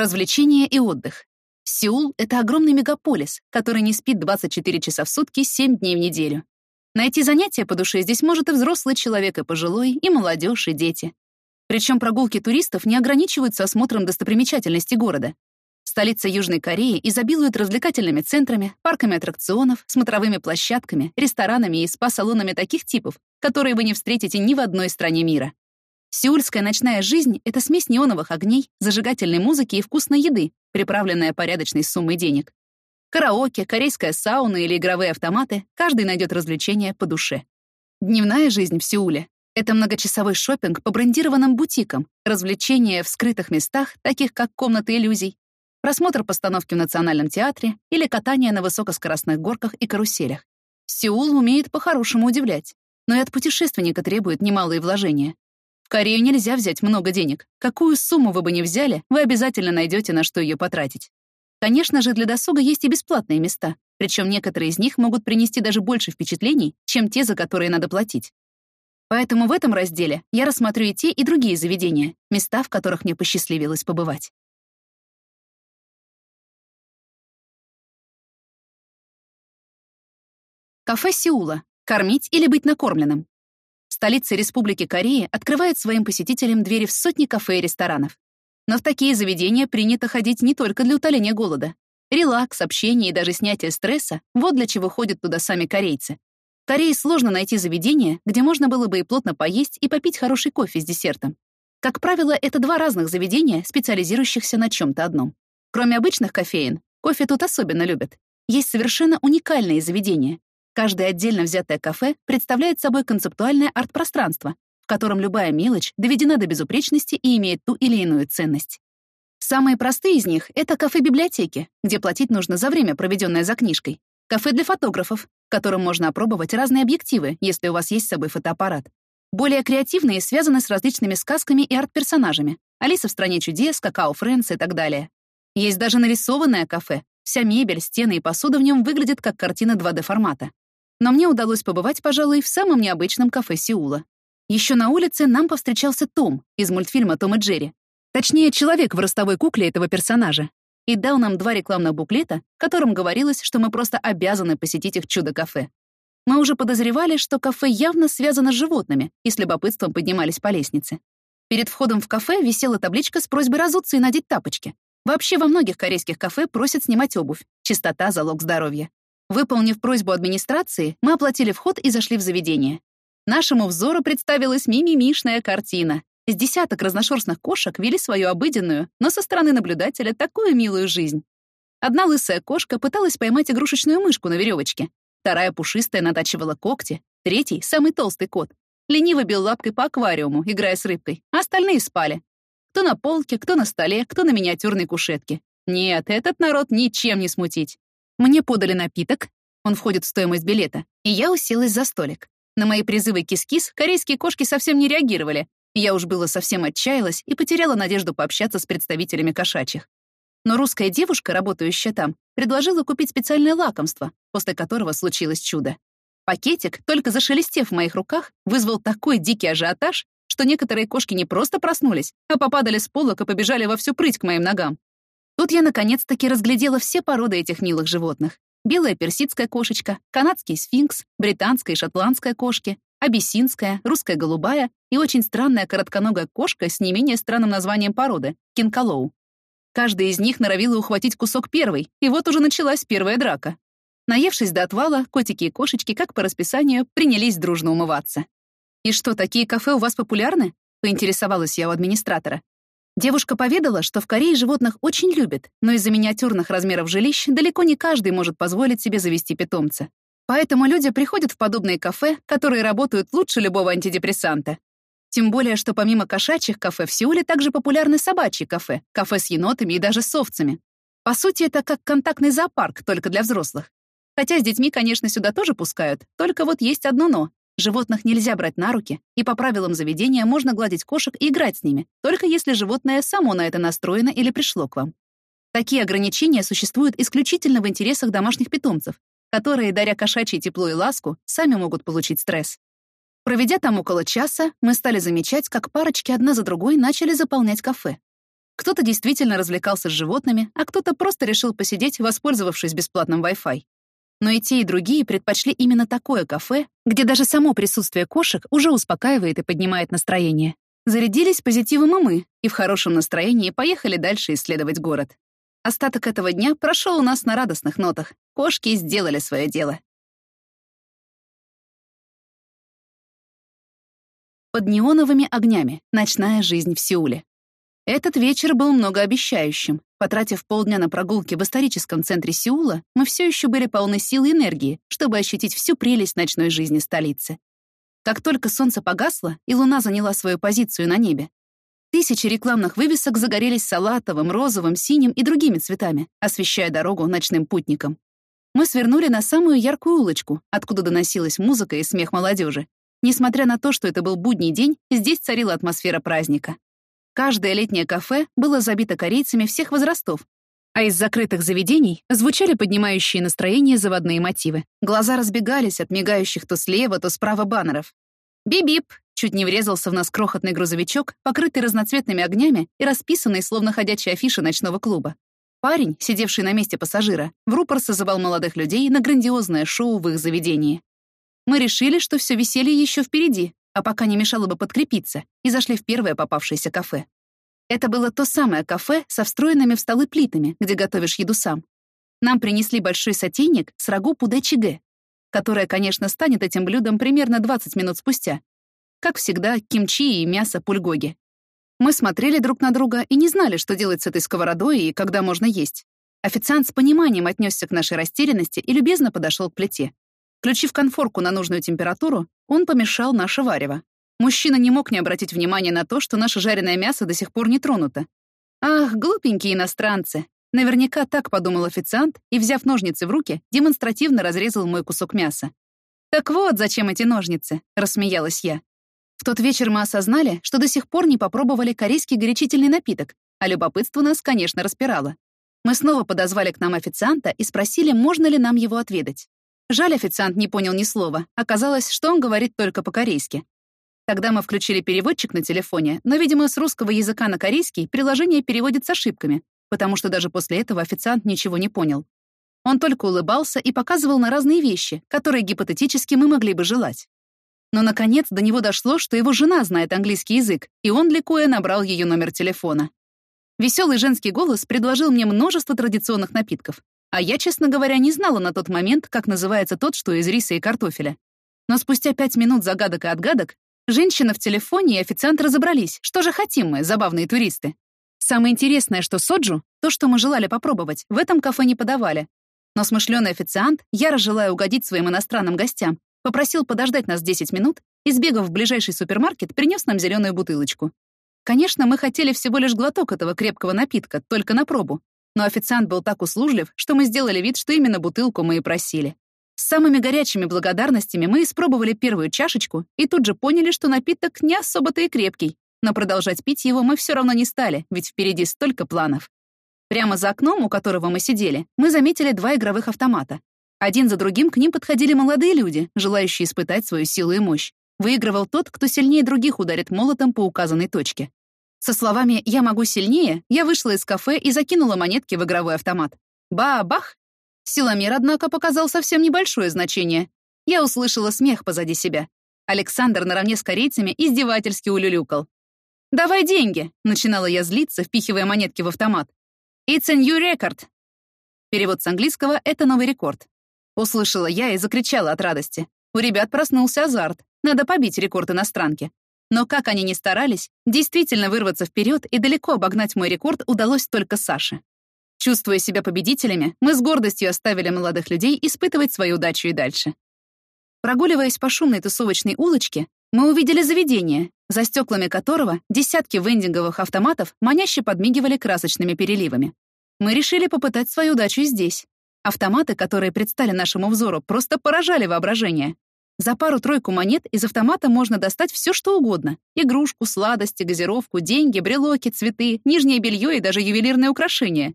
Развлечения и отдых. Сеул — это огромный мегаполис, который не спит 24 часа в сутки, 7 дней в неделю. Найти занятия по душе здесь может и взрослый человек, и пожилой, и молодежь, и дети. Причем прогулки туристов не ограничиваются осмотром достопримечательностей города. Столица Южной Кореи изобилует развлекательными центрами, парками аттракционов, смотровыми площадками, ресторанами и спа-салонами таких типов, которые вы не встретите ни в одной стране мира. Сеульская ночная жизнь — это смесь неоновых огней, зажигательной музыки и вкусной еды, приправленная порядочной суммой денег. Караоке, корейская сауна или игровые автоматы — каждый найдет развлечение по душе. Дневная жизнь в Сеуле — это многочасовой шопинг по брендированным бутикам, развлечения в скрытых местах, таких как комнаты иллюзий, просмотр постановки в Национальном театре или катание на высокоскоростных горках и каруселях. Сеул умеет по-хорошему удивлять, но и от путешественника требует немалые вложения. Корею нельзя взять много денег. Какую сумму вы бы ни взяли, вы обязательно найдете, на что ее потратить. Конечно же, для досуга есть и бесплатные места, причем некоторые из них могут принести даже больше впечатлений, чем те, за которые надо платить. Поэтому в этом разделе я рассмотрю и те, и другие заведения, места, в которых мне посчастливилось побывать. Кафе Сеула. Кормить или быть накормленным столица Республики Кореи открывает своим посетителям двери в сотни кафе и ресторанов. Но в такие заведения принято ходить не только для утоления голода. Релакс, общение и даже снятие стресса — вот для чего ходят туда сами корейцы. В Корее сложно найти заведение, где можно было бы и плотно поесть, и попить хороший кофе с десертом. Как правило, это два разных заведения, специализирующихся на чем то одном. Кроме обычных кофеин, кофе тут особенно любят. Есть совершенно уникальные заведения, Каждое отдельно взятое кафе представляет собой концептуальное арт-пространство, в котором любая мелочь доведена до безупречности и имеет ту или иную ценность. Самые простые из них — это кафе-библиотеки, где платить нужно за время, проведенное за книжкой. Кафе для фотографов, в котором можно опробовать разные объективы, если у вас есть с собой фотоаппарат. Более креативные связаны с различными сказками и арт-персонажами. Алиса в «Стране чудес», «Какао Фрэнс» и так далее. Есть даже нарисованное кафе. Вся мебель, стены и посуда в нем выглядят как картина 2D-формата но мне удалось побывать, пожалуй, в самом необычном кафе Сеула. Еще на улице нам повстречался Том из мультфильма «Том и Джерри». Точнее, человек в ростовой кукле этого персонажа. И дал нам два рекламных буклета, в котором говорилось, что мы просто обязаны посетить их чудо-кафе. Мы уже подозревали, что кафе явно связано с животными, и с любопытством поднимались по лестнице. Перед входом в кафе висела табличка с просьбой разуться и надеть тапочки. Вообще во многих корейских кафе просят снимать обувь. Чистота — залог здоровья. Выполнив просьбу администрации, мы оплатили вход и зашли в заведение. Нашему взору представилась мимимишная картина. С десяток разношерстных кошек вели свою обыденную, но со стороны наблюдателя такую милую жизнь. Одна лысая кошка пыталась поймать игрушечную мышку на веревочке, вторая пушистая натачивала когти, третий, самый толстый кот, лениво бил лапкой по аквариуму, играя с рыбкой, а остальные спали. Кто на полке, кто на столе, кто на миниатюрной кушетке. Нет, этот народ ничем не смутить. Мне подали напиток, он входит в стоимость билета, и я уселась за столик. На мои призывы кис-кис корейские кошки совсем не реагировали. Я уж было совсем отчаялась и потеряла надежду пообщаться с представителями кошачьих. Но русская девушка, работающая там, предложила купить специальное лакомство, после которого случилось чудо. Пакетик, только зашелестев в моих руках, вызвал такой дикий ажиотаж, что некоторые кошки не просто проснулись, а попадали с полок и побежали во всю прыть к моим ногам. Тут я наконец-таки разглядела все породы этих милых животных. Белая персидская кошечка, канадский сфинкс, британская и шотландская кошки, абиссинская, русская голубая и очень странная коротконогая кошка с не менее странным названием породы — кинкалоу. Каждая из них норовила ухватить кусок первой, и вот уже началась первая драка. Наевшись до отвала, котики и кошечки, как по расписанию, принялись дружно умываться. «И что, такие кафе у вас популярны?» — поинтересовалась я у администратора. Девушка поведала, что в Корее животных очень любят, но из-за миниатюрных размеров жилищ далеко не каждый может позволить себе завести питомца. Поэтому люди приходят в подобные кафе, которые работают лучше любого антидепрессанта. Тем более, что помимо кошачьих кафе в Сеуле также популярны собачьи кафе, кафе с енотами и даже с овцами. По сути, это как контактный зоопарк, только для взрослых. Хотя с детьми, конечно, сюда тоже пускают, только вот есть одно «но». Животных нельзя брать на руки, и по правилам заведения можно гладить кошек и играть с ними, только если животное само на это настроено или пришло к вам. Такие ограничения существуют исключительно в интересах домашних питомцев, которые, даря кошачье тепло и ласку, сами могут получить стресс. Проведя там около часа, мы стали замечать, как парочки одна за другой начали заполнять кафе. Кто-то действительно развлекался с животными, а кто-то просто решил посидеть, воспользовавшись бесплатным Wi-Fi. Но и те, и другие предпочли именно такое кафе, где даже само присутствие кошек уже успокаивает и поднимает настроение. Зарядились позитивом и мы, и в хорошем настроении поехали дальше исследовать город. Остаток этого дня прошел у нас на радостных нотах. Кошки сделали свое дело. Под неоновыми огнями. Ночная жизнь в Сеуле. Этот вечер был многообещающим. Потратив полдня на прогулки в историческом центре Сеула, мы все еще были полны сил и энергии, чтобы ощутить всю прелесть ночной жизни столицы. Как только солнце погасло, и луна заняла свою позицию на небе, тысячи рекламных вывесок загорелись салатовым, розовым, синим и другими цветами, освещая дорогу ночным путникам. Мы свернули на самую яркую улочку, откуда доносилась музыка и смех молодежи. Несмотря на то, что это был будний день, здесь царила атмосфера праздника. Каждое летнее кафе было забито корейцами всех возрастов, а из закрытых заведений звучали поднимающие настроение заводные мотивы. Глаза разбегались от мигающих то слева, то справа баннеров. «Бип-бип!» чуть не врезался в нас крохотный грузовичок, покрытый разноцветными огнями и расписанный, словно ходячая афиша ночного клуба. Парень, сидевший на месте пассажира, в рупор созывал молодых людей на грандиозное шоу в их заведении. Мы решили, что все веселье еще впереди, а пока не мешало бы подкрепиться, и зашли в первое попавшееся кафе. Это было то самое кафе со встроенными в столы плитами, где готовишь еду сам. Нам принесли большой сотейник с рагу пудэ-чигэ, которое, конечно, станет этим блюдом примерно 20 минут спустя. Как всегда, кимчи и мясо пульгоги. Мы смотрели друг на друга и не знали, что делать с этой сковородой и когда можно есть. Официант с пониманием отнесся к нашей растерянности и любезно подошел к плите. Включив конфорку на нужную температуру, он помешал наше варево. Мужчина не мог не обратить внимания на то, что наше жареное мясо до сих пор не тронуто. Ах, глупенькие иностранцы. Наверняка так подумал официант и, взяв ножницы в руки, демонстративно разрезал мой кусок мяса. «Так вот, зачем эти ножницы?» — рассмеялась я. В тот вечер мы осознали, что до сих пор не попробовали корейский горячительный напиток, а любопытство нас, конечно, распирало. Мы снова подозвали к нам официанта и спросили, можно ли нам его отведать. Жаль, официант не понял ни слова. Оказалось, что он говорит только по-корейски. Тогда мы включили переводчик на телефоне, но, видимо, с русского языка на корейский приложение переводит с ошибками, потому что даже после этого официант ничего не понял. Он только улыбался и показывал на разные вещи, которые гипотетически мы могли бы желать. Но, наконец, до него дошло, что его жена знает английский язык, и он, ликуя, набрал ее номер телефона. Веселый женский голос предложил мне множество традиционных напитков, а я, честно говоря, не знала на тот момент, как называется тот, что из риса и картофеля. Но спустя пять минут загадок и отгадок Женщина в телефоне и официант разобрались, что же хотим мы, забавные туристы. Самое интересное, что соджу, то, что мы желали попробовать, в этом кафе не подавали. Но смышленый официант, яро желая угодить своим иностранным гостям, попросил подождать нас 10 минут и, сбегав в ближайший супермаркет, принес нам зеленую бутылочку. Конечно, мы хотели всего лишь глоток этого крепкого напитка, только на пробу. Но официант был так услужлив, что мы сделали вид, что именно бутылку мы и просили. С самыми горячими благодарностями мы испробовали первую чашечку и тут же поняли, что напиток не особо-то и крепкий. Но продолжать пить его мы все равно не стали, ведь впереди столько планов. Прямо за окном, у которого мы сидели, мы заметили два игровых автомата. Один за другим к ним подходили молодые люди, желающие испытать свою силу и мощь. Выигрывал тот, кто сильнее других ударит молотом по указанной точке. Со словами «я могу сильнее» я вышла из кафе и закинула монетки в игровой автомат. Ба-бах! Силомер, однако, показал совсем небольшое значение. Я услышала смех позади себя. Александр наравне с корейцами издевательски улюлюкал. «Давай деньги!» — начинала я злиться, впихивая монетки в автомат. «It's a new record!» Перевод с английского — это новый рекорд. Услышала я и закричала от радости. У ребят проснулся азарт. Надо побить рекорд иностранки. Но как они ни старались, действительно вырваться вперед и далеко обогнать мой рекорд удалось только Саше. Чувствуя себя победителями, мы с гордостью оставили молодых людей испытывать свою удачу и дальше. Прогуливаясь по шумной тусовочной улочке, мы увидели заведение, за стеклами которого десятки вендинговых автоматов маняще подмигивали красочными переливами. Мы решили попытать свою удачу здесь. Автоматы, которые предстали нашему взору, просто поражали воображение. За пару-тройку монет из автомата можно достать все, что угодно. Игрушку, сладости, газировку, деньги, брелоки, цветы, нижнее белье и даже ювелирные украшения.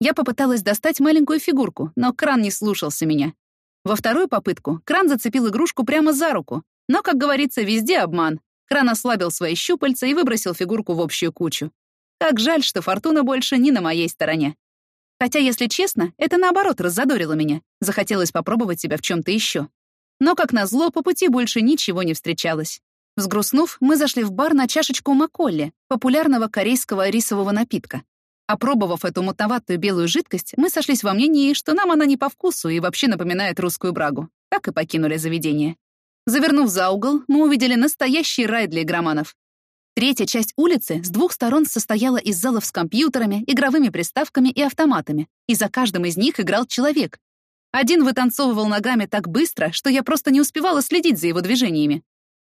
Я попыталась достать маленькую фигурку, но кран не слушался меня. Во вторую попытку кран зацепил игрушку прямо за руку, но, как говорится, везде обман. Кран ослабил свои щупальца и выбросил фигурку в общую кучу. Как жаль, что фортуна больше не на моей стороне. Хотя, если честно, это наоборот раззадорило меня. Захотелось попробовать себя в чем то еще. Но, как назло, по пути больше ничего не встречалось. Взгрустнув, мы зашли в бар на чашечку маколли, популярного корейского рисового напитка. Опробовав эту мутноватую белую жидкость, мы сошлись во мнении, что нам она не по вкусу и вообще напоминает русскую брагу. Так и покинули заведение. Завернув за угол, мы увидели настоящий рай для игроманов. Третья часть улицы с двух сторон состояла из залов с компьютерами, игровыми приставками и автоматами, и за каждым из них играл человек. Один вытанцовывал ногами так быстро, что я просто не успевала следить за его движениями.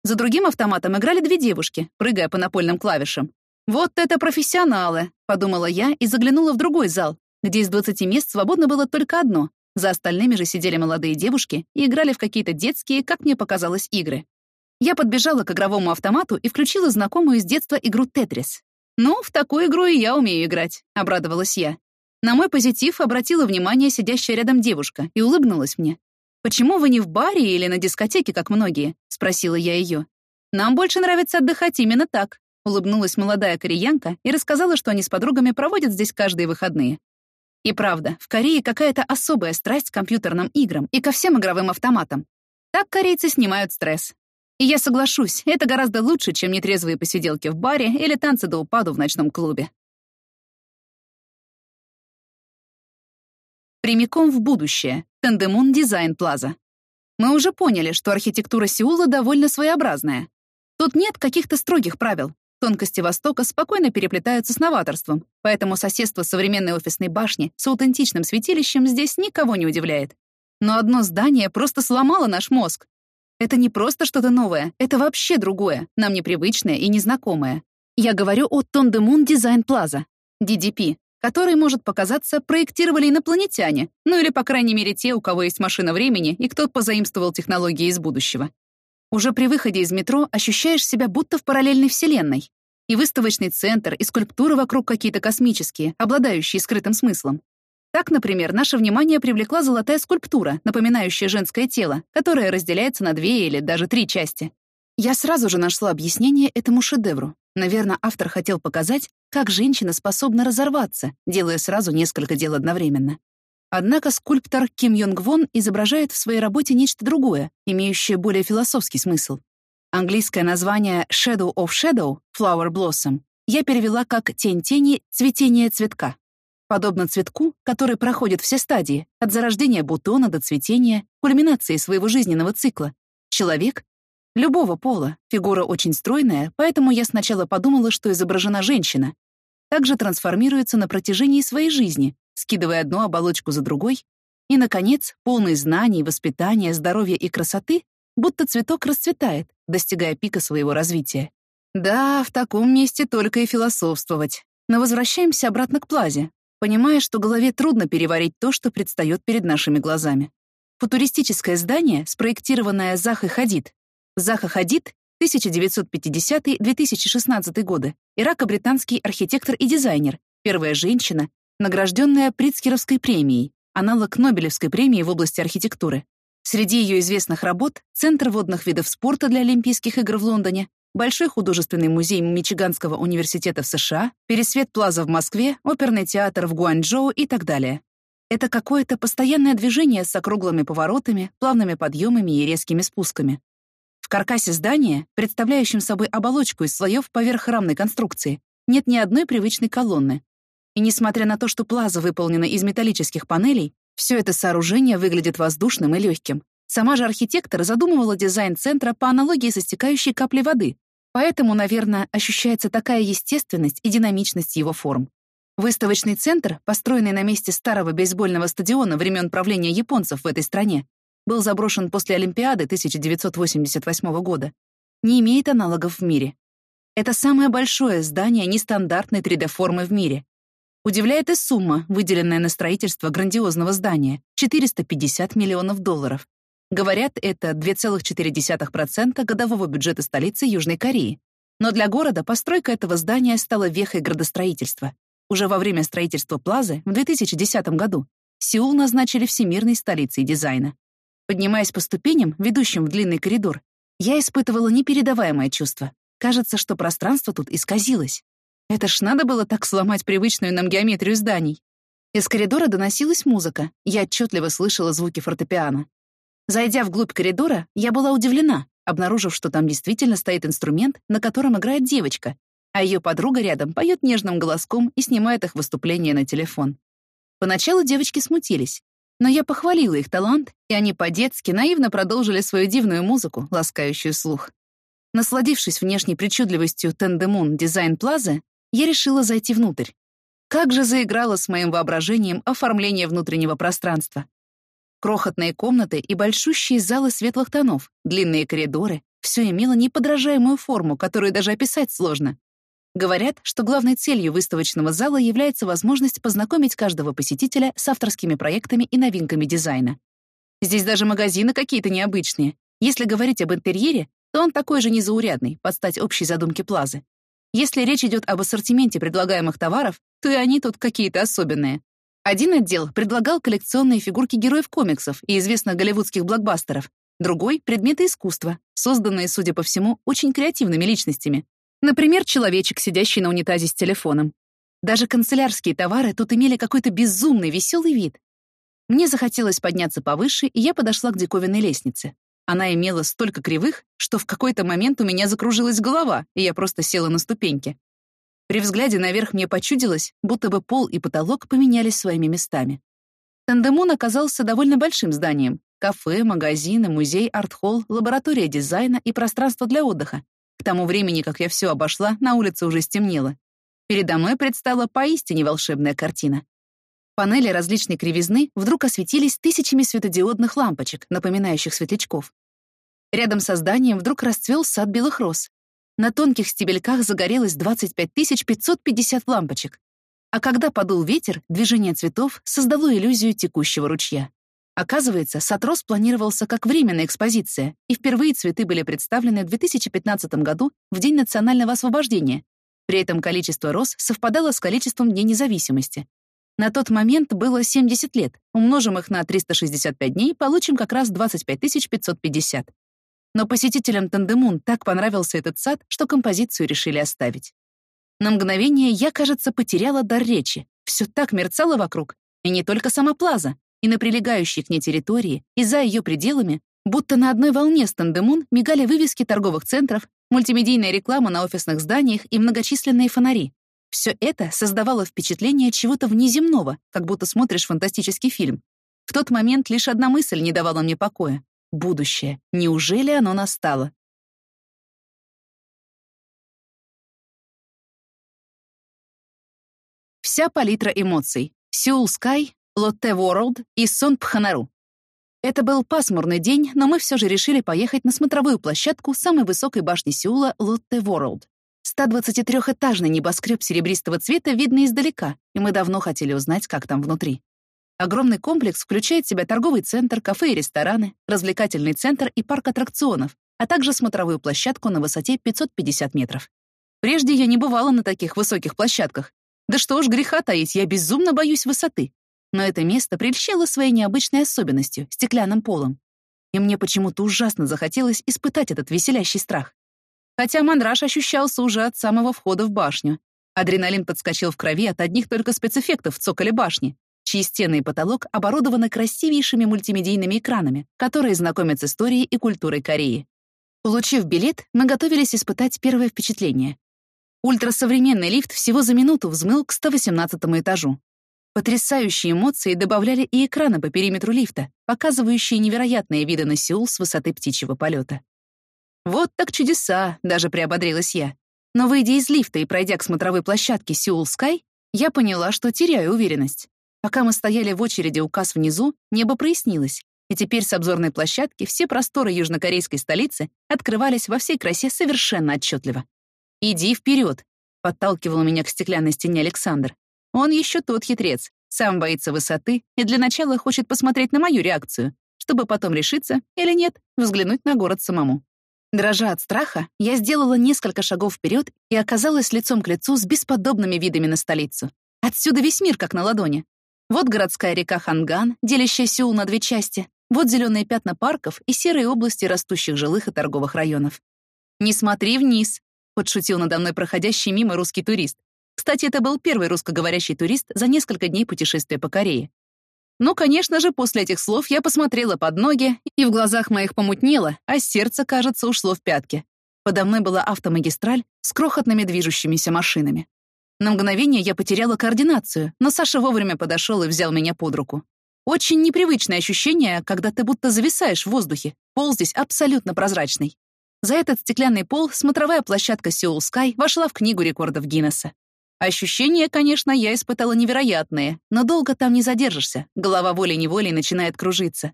За другим автоматом играли две девушки, прыгая по напольным клавишам. «Вот это профессионалы!» — подумала я и заглянула в другой зал, где из 20 мест свободно было только одно. За остальными же сидели молодые девушки и играли в какие-то детские, как мне показалось, игры. Я подбежала к игровому автомату и включила знакомую с детства игру «Тетрис». «Ну, в такую игру и я умею играть», — обрадовалась я. На мой позитив обратила внимание сидящая рядом девушка и улыбнулась мне. «Почему вы не в баре или на дискотеке, как многие?» — спросила я ее. «Нам больше нравится отдыхать именно так», — улыбнулась молодая кореянка и рассказала, что они с подругами проводят здесь каждые выходные. И правда, в Корее какая-то особая страсть к компьютерным играм и ко всем игровым автоматам. Так корейцы снимают стресс. И я соглашусь, это гораздо лучше, чем нетрезвые посиделки в баре или танцы до упаду в ночном клубе. Прямиком в будущее. Тандемун Дизайн Плаза. Мы уже поняли, что архитектура Сеула довольно своеобразная. Тут нет каких-то строгих правил. Тонкости Востока спокойно переплетаются с новаторством, поэтому соседство современной офисной башни с аутентичным святилищем здесь никого не удивляет. Но одно здание просто сломало наш мозг. Это не просто что-то новое, это вообще другое, нам непривычное и незнакомое. Я говорю о Тондемун Дизайн Плаза, DDP, который, может показаться, проектировали инопланетяне, ну или, по крайней мере, те, у кого есть машина времени и кто позаимствовал технологии из будущего. Уже при выходе из метро ощущаешь себя будто в параллельной вселенной. И выставочный центр, и скульптуры вокруг какие-то космические, обладающие скрытым смыслом. Так, например, наше внимание привлекла золотая скульптура, напоминающая женское тело, которая разделяется на две или даже три части. Я сразу же нашла объяснение этому шедевру. Наверное, автор хотел показать, как женщина способна разорваться, делая сразу несколько дел одновременно. Однако скульптор Ким Йонг Вон изображает в своей работе нечто другое, имеющее более философский смысл. Английское название «Shadow of Shadow» — «Flower Blossom» я перевела как «Тень тени, цветение цветка». Подобно цветку, который проходит все стадии, от зарождения бутона до цветения, кульминации своего жизненного цикла. Человек Любого пола, фигура очень стройная, поэтому я сначала подумала, что изображена женщина. Также трансформируется на протяжении своей жизни, скидывая одну оболочку за другой. И, наконец, полный знаний, воспитания, здоровья и красоты, будто цветок расцветает, достигая пика своего развития. Да, в таком месте только и философствовать. Но возвращаемся обратно к плазе, понимая, что голове трудно переварить то, что предстает перед нашими глазами. Футуристическое здание, спроектированное Захой Хадид, Заха Хадид, 1950-2016 годы, ирако-британский архитектор и дизайнер, первая женщина, награжденная Прицкеровской премией, аналог Нобелевской премии в области архитектуры. Среди ее известных работ — Центр водных видов спорта для Олимпийских игр в Лондоне, Большой художественный музей Мичиганского университета в США, Пересвет Плаза в Москве, Оперный театр в Гуанчжоу и так далее. Это какое-то постоянное движение с округлыми поворотами, плавными подъемами и резкими спусками каркасе здания, представляющем собой оболочку из слоев поверх рамной конструкции, нет ни одной привычной колонны. И несмотря на то, что плаза выполнена из металлических панелей, все это сооружение выглядит воздушным и легким. Сама же архитектор задумывала дизайн центра по аналогии со стекающей каплей воды, поэтому, наверное, ощущается такая естественность и динамичность его форм. Выставочный центр, построенный на месте старого бейсбольного стадиона времен правления японцев в этой стране, был заброшен после Олимпиады 1988 года, не имеет аналогов в мире. Это самое большое здание нестандартной 3D-формы в мире. Удивляет и сумма, выделенная на строительство грандиозного здания — 450 миллионов долларов. Говорят, это 2,4% годового бюджета столицы Южной Кореи. Но для города постройка этого здания стала вехой градостроительства. Уже во время строительства Плазы в 2010 году Сеул назначили всемирной столицей дизайна. Поднимаясь по ступеням, ведущим в длинный коридор, я испытывала непередаваемое чувство. Кажется, что пространство тут исказилось. Это ж надо было так сломать привычную нам геометрию зданий. Из коридора доносилась музыка, я отчетливо слышала звуки фортепиано. Зайдя вглубь коридора, я была удивлена, обнаружив, что там действительно стоит инструмент, на котором играет девочка, а ее подруга рядом поет нежным голоском и снимает их выступление на телефон. Поначалу девочки смутились, но я похвалила их талант, и они по-детски наивно продолжили свою дивную музыку, ласкающую слух. Насладившись внешней причудливостью Тендемун Дизайн Плазы, я решила зайти внутрь. Как же заиграло с моим воображением оформление внутреннего пространства. Крохотные комнаты и большущие залы светлых тонов, длинные коридоры — все имело неподражаемую форму, которую даже описать сложно. Говорят, что главной целью выставочного зала является возможность познакомить каждого посетителя с авторскими проектами и новинками дизайна. Здесь даже магазины какие-то необычные. Если говорить об интерьере, то он такой же незаурядный, под стать общей задумке Плазы. Если речь идет об ассортименте предлагаемых товаров, то и они тут какие-то особенные. Один отдел предлагал коллекционные фигурки героев комиксов и известных голливудских блокбастеров, другой — предметы искусства, созданные, судя по всему, очень креативными личностями. Например, человечек, сидящий на унитазе с телефоном. Даже канцелярские товары тут имели какой-то безумный, веселый вид. Мне захотелось подняться повыше, и я подошла к диковинной лестнице. Она имела столько кривых, что в какой-то момент у меня закружилась голова, и я просто села на ступеньки. При взгляде наверх мне почудилось, будто бы пол и потолок поменялись своими местами. Тандемон оказался довольно большим зданием. Кафе, магазины, музей, арт-холл, лаборатория дизайна и пространство для отдыха. К тому времени, как я все обошла, на улице уже стемнело. Передо мной предстала поистине волшебная картина. Панели различной кривизны вдруг осветились тысячами светодиодных лампочек, напоминающих светлячков. Рядом со зданием вдруг расцвел сад белых роз. На тонких стебельках загорелось 25 550 лампочек. А когда подул ветер, движение цветов создало иллюзию текущего ручья. Оказывается, сад роз планировался как временная экспозиция, и впервые цветы были представлены в 2015 году в День национального освобождения. При этом количество роз совпадало с количеством Дней независимости. На тот момент было 70 лет. Умножим их на 365 дней, получим как раз 25 550. Но посетителям Тандемун так понравился этот сад, что композицию решили оставить. На мгновение я, кажется, потеряла дар речи. Все так мерцало вокруг. И не только сама плаза, и на прилегающей к ней территории, и за ее пределами, будто на одной волне с Тандемун мигали вывески торговых центров, мультимедийная реклама на офисных зданиях и многочисленные фонари. Все это создавало впечатление чего-то внеземного, как будто смотришь фантастический фильм. В тот момент лишь одна мысль не давала мне покоя. Будущее. Неужели оно настало? Вся палитра эмоций. Сеул Скай, Лотте Ворлд и Сон Пханару. Это был пасмурный день, но мы все же решили поехать на смотровую площадку самой высокой башни Сеула Лотте Ворлд. 123-этажный небоскреб серебристого цвета видно издалека, и мы давно хотели узнать, как там внутри. Огромный комплекс включает в себя торговый центр, кафе и рестораны, развлекательный центр и парк аттракционов, а также смотровую площадку на высоте 550 метров. Прежде я не бывала на таких высоких площадках. Да что уж греха таить, я безумно боюсь высоты. Но это место прельщало своей необычной особенностью — стеклянным полом. И мне почему-то ужасно захотелось испытать этот веселящий страх. Хотя мандраж ощущался уже от самого входа в башню. Адреналин подскочил в крови от одних только спецэффектов в цоколе башни, чьи стены и потолок оборудованы красивейшими мультимедийными экранами, которые знакомят с историей и культурой Кореи. Получив билет, мы готовились испытать первое впечатление. Ультрасовременный лифт всего за минуту взмыл к 118 этажу. Потрясающие эмоции добавляли и экраны по периметру лифта, показывающие невероятные виды на Сеул с высоты птичьего полета. Вот так чудеса, даже приободрилась я. Но выйдя из лифта и пройдя к смотровой площадке Сеул Скай, я поняла, что теряю уверенность. Пока мы стояли в очереди у касс внизу, небо прояснилось, и теперь с обзорной площадки все просторы южнокорейской столицы открывались во всей красе совершенно отчетливо. «Иди вперед, подталкивал меня к стеклянной стене Александр. Он еще тот хитрец, сам боится высоты и для начала хочет посмотреть на мою реакцию, чтобы потом решиться или нет, взглянуть на город самому. Дрожа от страха, я сделала несколько шагов вперед и оказалась лицом к лицу с бесподобными видами на столицу. Отсюда весь мир как на ладони. Вот городская река Ханган, делящая Сеул на две части. Вот зеленые пятна парков и серые области растущих жилых и торговых районов. «Не смотри вниз», — подшутил надо мной проходящий мимо русский турист. Кстати, это был первый русскоговорящий турист за несколько дней путешествия по Корее. Ну, конечно же, после этих слов я посмотрела под ноги, и в глазах моих помутнело, а сердце, кажется, ушло в пятки. Подо мной была автомагистраль с крохотными движущимися машинами. На мгновение я потеряла координацию, но Саша вовремя подошел и взял меня под руку. Очень непривычное ощущение, когда ты будто зависаешь в воздухе. Пол здесь абсолютно прозрачный. За этот стеклянный пол смотровая площадка Seoul Sky вошла в книгу рекордов Гиннесса. Ощущения, конечно, я испытала невероятные, но долго там не задержишься, голова волей-неволей начинает кружиться.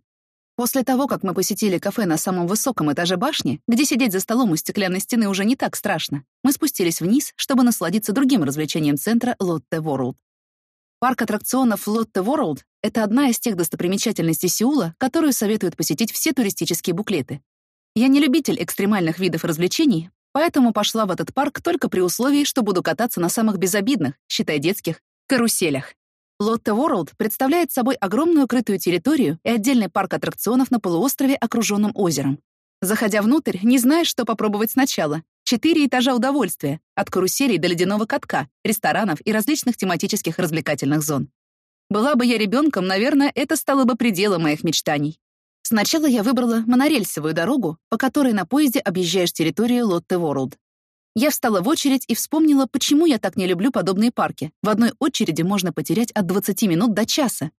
После того, как мы посетили кафе на самом высоком этаже башни, где сидеть за столом у стеклянной стены уже не так страшно, мы спустились вниз, чтобы насладиться другим развлечением центра Lotte World. Парк аттракционов Lotte World — это одна из тех достопримечательностей Сеула, которую советуют посетить все туристические буклеты. Я не любитель экстремальных видов развлечений, Поэтому пошла в этот парк только при условии, что буду кататься на самых безобидных, считай детских, каруселях. Лотте World представляет собой огромную крытую территорию и отдельный парк аттракционов на полуострове, окруженном озером. Заходя внутрь, не знаешь, что попробовать сначала. Четыре этажа удовольствия, от каруселей до ледяного катка, ресторанов и различных тематических развлекательных зон. Была бы я ребенком, наверное, это стало бы пределом моих мечтаний. Сначала я выбрала монорельсовую дорогу, по которой на поезде объезжаешь территорию Лотте Ворлд. Я встала в очередь и вспомнила, почему я так не люблю подобные парки. В одной очереди можно потерять от 20 минут до часа.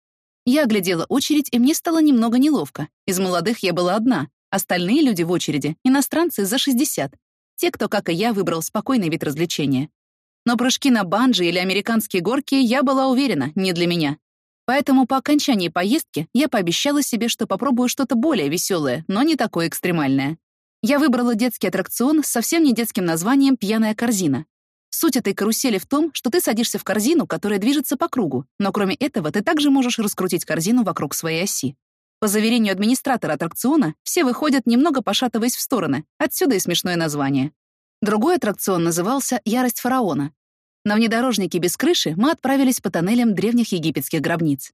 Я оглядела очередь, и мне стало немного неловко. Из молодых я была одна. Остальные люди в очереди — иностранцы за 60. Те, кто, как и я, выбрал спокойный вид развлечения. Но прыжки на банджи или американские горки, я была уверена, не для меня. Поэтому по окончании поездки я пообещала себе, что попробую что-то более веселое, но не такое экстремальное. Я выбрала детский аттракцион с совсем не детским названием «Пьяная корзина». Суть этой карусели в том, что ты садишься в корзину, которая движется по кругу, но кроме этого ты также можешь раскрутить корзину вокруг своей оси. По заверению администратора аттракциона, все выходят, немного пошатываясь в стороны, отсюда и смешное название. Другой аттракцион назывался «Ярость фараона», на внедорожнике без крыши мы отправились по тоннелям древних египетских гробниц.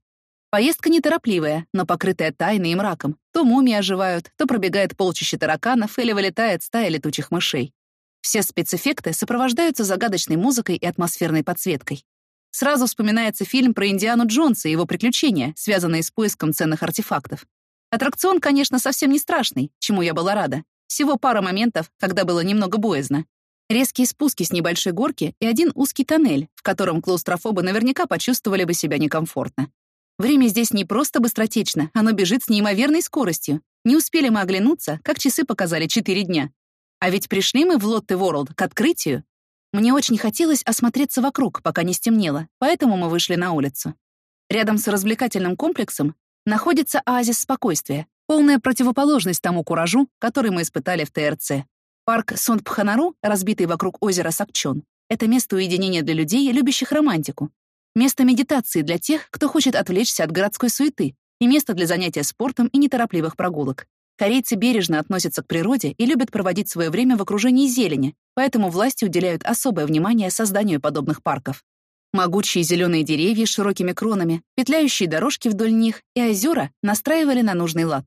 Поездка неторопливая, но покрытая тайной и мраком. То мумии оживают, то пробегает полчище тараканов или вылетает стая летучих мышей. Все спецэффекты сопровождаются загадочной музыкой и атмосферной подсветкой. Сразу вспоминается фильм про Индиану Джонса и его приключения, связанные с поиском ценных артефактов. Аттракцион, конечно, совсем не страшный, чему я была рада. Всего пара моментов, когда было немного боязно. Резкие спуски с небольшой горки и один узкий тоннель, в котором клаустрофобы наверняка почувствовали бы себя некомфортно. Время здесь не просто быстротечно, оно бежит с неимоверной скоростью. Не успели мы оглянуться, как часы показали 4 дня. А ведь пришли мы в Лотте Ворлд к открытию. Мне очень хотелось осмотреться вокруг, пока не стемнело, поэтому мы вышли на улицу. Рядом с развлекательным комплексом находится оазис спокойствия, полная противоположность тому куражу, который мы испытали в ТРЦ. Парк Сондпханару, разбитый вокруг озера Сакчон, это место уединения для людей, любящих романтику. Место медитации для тех, кто хочет отвлечься от городской суеты, и место для занятия спортом и неторопливых прогулок. Корейцы бережно относятся к природе и любят проводить свое время в окружении зелени, поэтому власти уделяют особое внимание созданию подобных парков. Могучие зеленые деревья с широкими кронами, петляющие дорожки вдоль них и озера настраивали на нужный лад.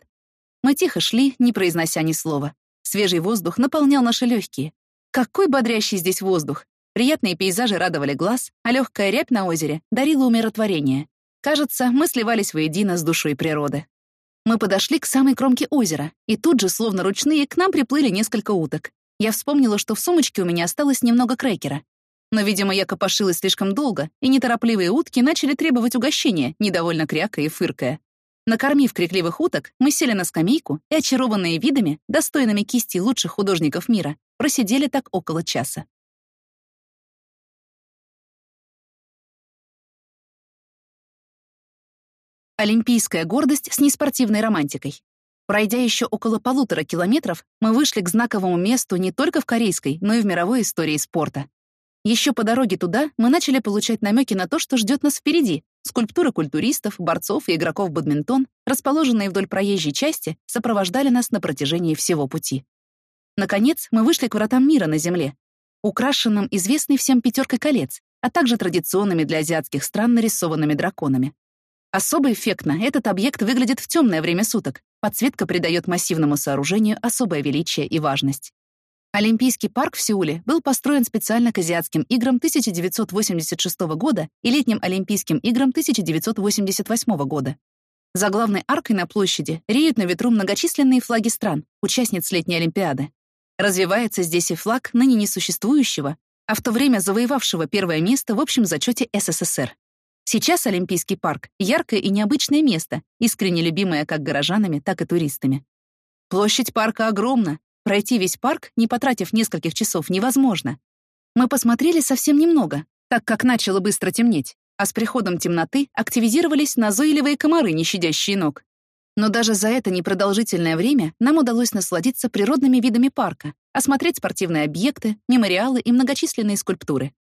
Мы тихо шли, не произнося ни слова. Свежий воздух наполнял наши легкие. Какой бодрящий здесь воздух! Приятные пейзажи радовали глаз, а легкая рябь на озере дарила умиротворение. Кажется, мы сливались воедино с душой природы. Мы подошли к самой кромке озера, и тут же, словно ручные, к нам приплыли несколько уток. Я вспомнила, что в сумочке у меня осталось немного крекера. Но, видимо, я копошилась слишком долго, и неторопливые утки начали требовать угощения, недовольно крякая и фыркая. Накормив крикливых уток, мы сели на скамейку и, очарованные видами, достойными кисти лучших художников мира, просидели так около часа. Олимпийская гордость с неспортивной романтикой. Пройдя еще около полутора километров, мы вышли к знаковому месту не только в корейской, но и в мировой истории спорта. Еще по дороге туда мы начали получать намеки на то, что ждет нас впереди, Скульптуры культуристов, борцов и игроков бадминтон, расположенные вдоль проезжей части, сопровождали нас на протяжении всего пути. Наконец, мы вышли к вратам мира на Земле, украшенным известной всем пятеркой колец, а также традиционными для азиатских стран нарисованными драконами. Особо эффектно этот объект выглядит в темное время суток. подсветка придает массивному сооружению особое величие и важность. Олимпийский парк в Сеуле был построен специально к Азиатским играм 1986 года и Летним Олимпийским играм 1988 года. За главной аркой на площади реют на ветру многочисленные флаги стран, участниц Летней Олимпиады. Развивается здесь и флаг ныне несуществующего, а в то время завоевавшего первое место в общем зачете СССР. Сейчас Олимпийский парк — яркое и необычное место, искренне любимое как горожанами, так и туристами. Площадь парка огромна, Пройти весь парк, не потратив нескольких часов, невозможно. Мы посмотрели совсем немного, так как начало быстро темнеть, а с приходом темноты активизировались назойливые комары, не щадящие ног. Но даже за это непродолжительное время нам удалось насладиться природными видами парка, осмотреть спортивные объекты, мемориалы и многочисленные скульптуры.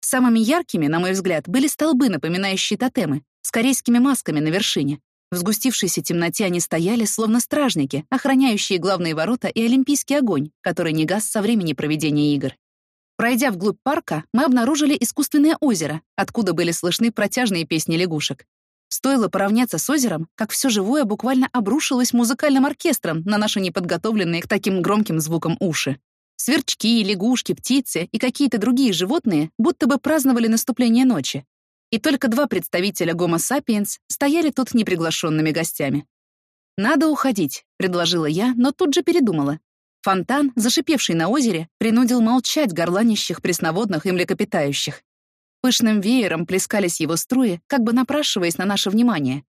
Самыми яркими, на мой взгляд, были столбы, напоминающие тотемы, с корейскими масками на вершине, в сгустившейся темноте они стояли, словно стражники, охраняющие главные ворота и олимпийский огонь, который не гас со времени проведения игр. Пройдя вглубь парка, мы обнаружили искусственное озеро, откуда были слышны протяжные песни лягушек. Стоило поравняться с озером, как все живое буквально обрушилось музыкальным оркестром на наши неподготовленные к таким громким звукам уши. Сверчки, лягушки, птицы и какие-то другие животные будто бы праздновали наступление ночи, и только два представителя Homo sapiens стояли тут неприглашенными гостями. «Надо уходить», — предложила я, но тут же передумала. Фонтан, зашипевший на озере, принудил молчать горланищих пресноводных и млекопитающих. Пышным веером плескались его струи, как бы напрашиваясь на наше внимание.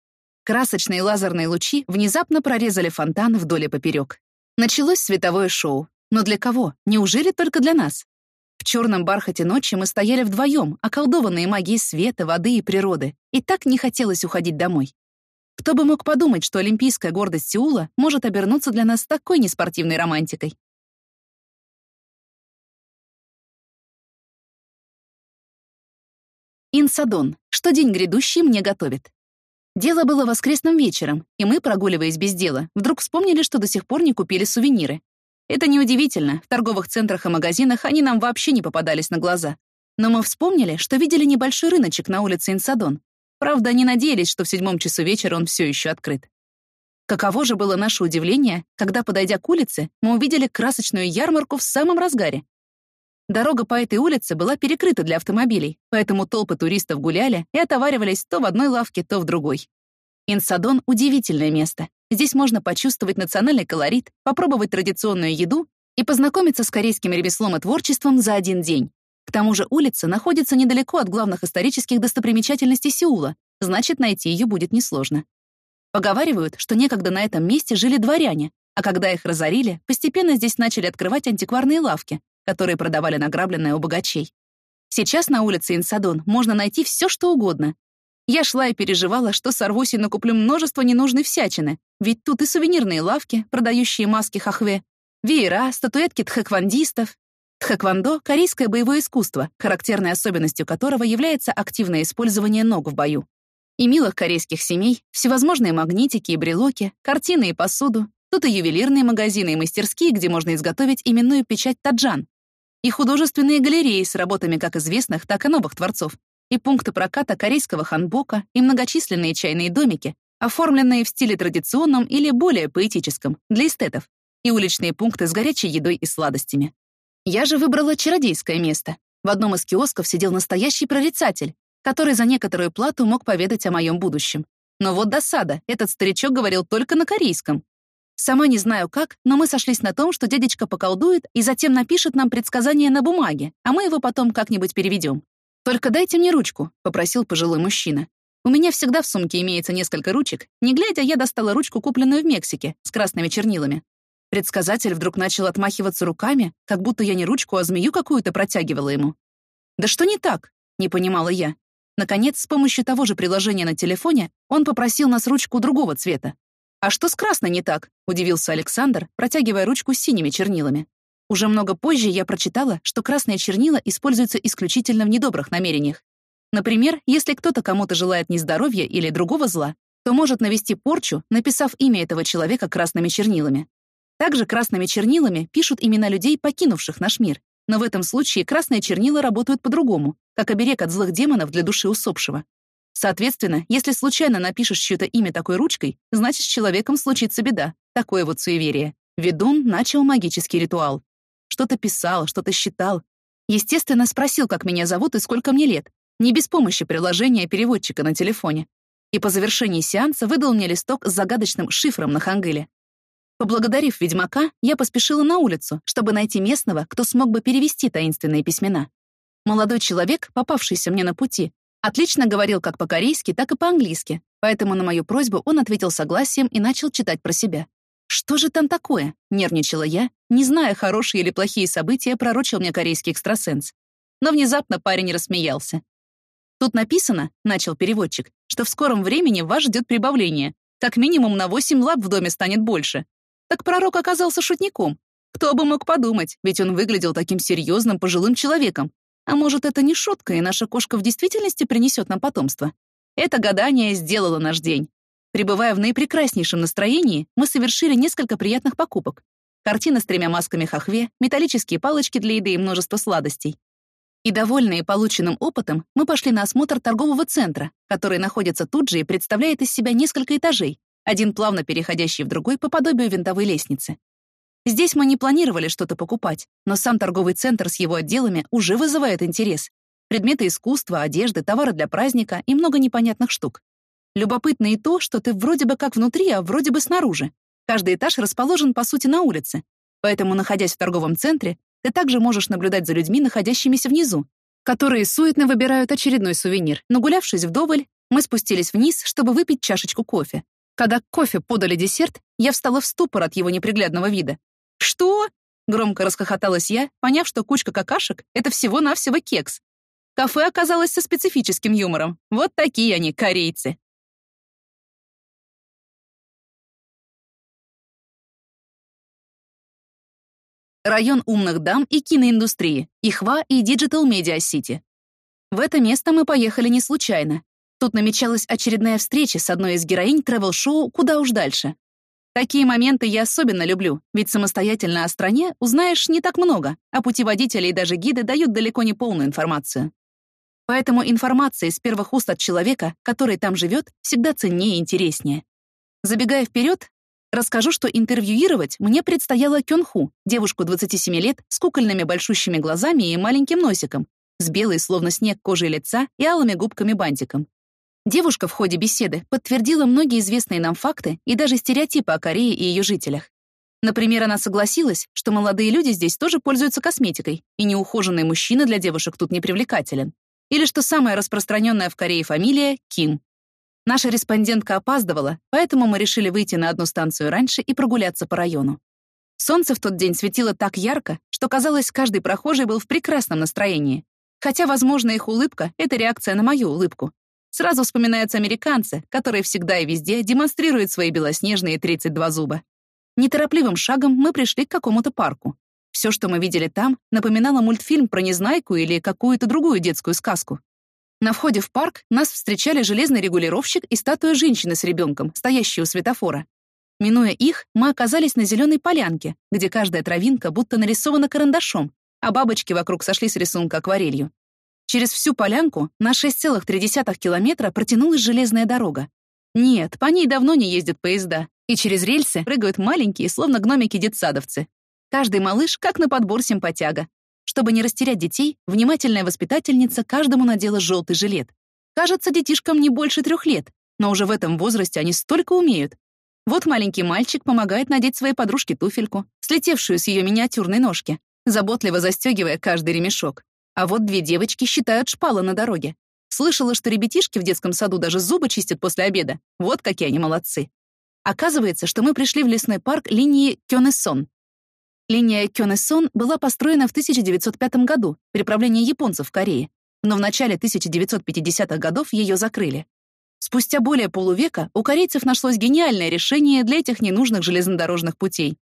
Красочные лазерные лучи внезапно прорезали фонтан вдоль и поперек. Началось световое шоу. Но для кого? Неужели только для нас? В черном бархате ночи мы стояли вдвоем, околдованные магией света, воды и природы, и так не хотелось уходить домой. Кто бы мог подумать, что олимпийская гордость Сеула может обернуться для нас такой неспортивной романтикой. Инсадон. Что день грядущий мне готовит? Дело было воскресным вечером, и мы, прогуливаясь без дела, вдруг вспомнили, что до сих пор не купили сувениры. Это неудивительно, в торговых центрах и магазинах они нам вообще не попадались на глаза. Но мы вспомнили, что видели небольшой рыночек на улице Инсадон. Правда, не надеялись, что в седьмом часу вечера он все еще открыт. Каково же было наше удивление, когда, подойдя к улице, мы увидели красочную ярмарку в самом разгаре. Дорога по этой улице была перекрыта для автомобилей, поэтому толпы туристов гуляли и отоваривались то в одной лавке, то в другой. Инсадон — удивительное место. Здесь можно почувствовать национальный колорит, попробовать традиционную еду и познакомиться с корейским ремеслом и творчеством за один день. К тому же улица находится недалеко от главных исторических достопримечательностей Сеула, значит, найти ее будет несложно. Поговаривают, что некогда на этом месте жили дворяне, а когда их разорили, постепенно здесь начали открывать антикварные лавки, которые продавали награбленное у богачей. Сейчас на улице Инсадон можно найти все, что угодно, я шла и переживала, что сорвусь и накуплю множество ненужной всячины, ведь тут и сувенирные лавки, продающие маски хахве, веера, статуэтки тхэквондистов. Тхэквондо — корейское боевое искусство, характерной особенностью которого является активное использование ног в бою. И милых корейских семей, всевозможные магнитики и брелоки, картины и посуду, тут и ювелирные магазины и мастерские, где можно изготовить именную печать таджан, и художественные галереи с работами как известных, так и новых творцов, и пункты проката корейского ханбока, и многочисленные чайные домики, оформленные в стиле традиционном или более поэтическом, для эстетов, и уличные пункты с горячей едой и сладостями. Я же выбрала чародейское место. В одном из киосков сидел настоящий прорицатель, который за некоторую плату мог поведать о моем будущем. Но вот досада, этот старичок говорил только на корейском. Сама не знаю как, но мы сошлись на том, что дядечка поколдует и затем напишет нам предсказание на бумаге, а мы его потом как-нибудь переведем. «Только дайте мне ручку», — попросил пожилой мужчина. У меня всегда в сумке имеется несколько ручек. Не глядя, я достала ручку, купленную в Мексике, с красными чернилами. Предсказатель вдруг начал отмахиваться руками, как будто я не ручку, а змею какую-то протягивала ему. «Да что не так?» — не понимала я. Наконец, с помощью того же приложения на телефоне он попросил нас ручку другого цвета. «А что с красной не так?» — удивился Александр, протягивая ручку с синими чернилами. Уже много позже я прочитала, что красные чернила используются исключительно в недобрых намерениях. Например, если кто-то кому-то желает нездоровья или другого зла, то может навести порчу, написав имя этого человека красными чернилами. Также красными чернилами пишут имена людей, покинувших наш мир. Но в этом случае красные чернила работают по-другому, как оберег от злых демонов для души усопшего. Соответственно, если случайно напишешь чьё-то имя такой ручкой, значит, с человеком случится беда. Такое вот суеверие. Ведун начал магический ритуал. Что-то писал, что-то считал. Естественно, спросил, как меня зовут и сколько мне лет. Не без помощи приложения переводчика на телефоне. И по завершении сеанса выдал мне листок с загадочным шифром на хангыле. Поблагодарив ведьмака, я поспешила на улицу, чтобы найти местного, кто смог бы перевести таинственные письмена. Молодой человек, попавшийся мне на пути, отлично говорил как по-корейски, так и по-английски, поэтому на мою просьбу он ответил согласием и начал читать про себя. «Что же там такое?» — нервничала я, не зная, хорошие или плохие события пророчил мне корейский экстрасенс. Но внезапно парень рассмеялся. «Тут написано, — начал переводчик, — что в скором времени вас ждет прибавление. Как минимум на восемь лап в доме станет больше. Так пророк оказался шутником. Кто бы мог подумать, ведь он выглядел таким серьезным пожилым человеком. А может, это не шутка, и наша кошка в действительности принесет нам потомство? Это гадание сделало наш день. Пребывая в наипрекраснейшем настроении, мы совершили несколько приятных покупок. Картина с тремя масками хохве, металлические палочки для еды и множество сладостей. И довольные полученным опытом, мы пошли на осмотр торгового центра, который находится тут же и представляет из себя несколько этажей, один плавно переходящий в другой по подобию винтовой лестницы. Здесь мы не планировали что-то покупать, но сам торговый центр с его отделами уже вызывает интерес. Предметы искусства, одежды, товары для праздника и много непонятных штук. Любопытно и то, что ты вроде бы как внутри, а вроде бы снаружи. Каждый этаж расположен, по сути, на улице. Поэтому, находясь в торговом центре, ты также можешь наблюдать за людьми, находящимися внизу, которые суетно выбирают очередной сувенир. Нагулявшись вдоволь, мы спустились вниз, чтобы выпить чашечку кофе. Когда кофе подали десерт, я встала в ступор от его неприглядного вида. «Что?» — громко расхохоталась я, поняв, что кучка какашек — это всего-навсего кекс. Кафе оказалось со специфическим юмором. Вот такие они, корейцы. Район умных дам и киноиндустрии, Ихва и Digital Media City. В это место мы поехали не случайно. Тут намечалась очередная встреча с одной из героинь тревел-шоу «Куда уж дальше». Такие моменты я особенно люблю, ведь самостоятельно о стране узнаешь не так много, а путеводители и даже гиды дают далеко не полную информацию. Поэтому информация из первых уст от человека, который там живет, всегда ценнее и интереснее. Забегая вперед, расскажу, что интервьюировать мне предстояло Кёнху, девушку 27 лет с кукольными большущими глазами и маленьким носиком, с белой, словно снег, кожей лица и алыми губками-бантиком. Девушка в ходе беседы подтвердила многие известные нам факты и даже стереотипы о Корее и ее жителях. Например, она согласилась, что молодые люди здесь тоже пользуются косметикой, и неухоженный мужчина для девушек тут не привлекателен. Или что самая распространенная в Корее фамилия — Ким. Наша респондентка опаздывала, поэтому мы решили выйти на одну станцию раньше и прогуляться по району. Солнце в тот день светило так ярко, что, казалось, каждый прохожий был в прекрасном настроении. Хотя, возможно, их улыбка — это реакция на мою улыбку, Сразу вспоминаются американцы, которые всегда и везде демонстрируют свои белоснежные 32 зуба. Неторопливым шагом мы пришли к какому-то парку. Все, что мы видели там, напоминало мультфильм про Незнайку или какую-то другую детскую сказку. На входе в парк нас встречали железный регулировщик и статуя женщины с ребенком, стоящей у светофора. Минуя их, мы оказались на зеленой полянке, где каждая травинка будто нарисована карандашом, а бабочки вокруг сошли с рисунка акварелью. Через всю полянку на 6,3 километра протянулась железная дорога. Нет, по ней давно не ездят поезда, и через рельсы прыгают маленькие, словно гномики-детсадовцы. Каждый малыш как на подбор симпатяга. Чтобы не растерять детей, внимательная воспитательница каждому надела желтый жилет. Кажется, детишкам не больше трех лет, но уже в этом возрасте они столько умеют. Вот маленький мальчик помогает надеть своей подружке туфельку, слетевшую с ее миниатюрной ножки, заботливо застегивая каждый ремешок. А вот две девочки считают шпалы на дороге. Слышала, что ребятишки в детском саду даже зубы чистят после обеда. Вот какие они молодцы. Оказывается, что мы пришли в лесной парк линии Кёнэсон. Линия Кёнэсон была построена в 1905 году при правлении японцев в Корее, но в начале 1950-х годов ее закрыли. Спустя более полувека у корейцев нашлось гениальное решение для этих ненужных железнодорожных путей.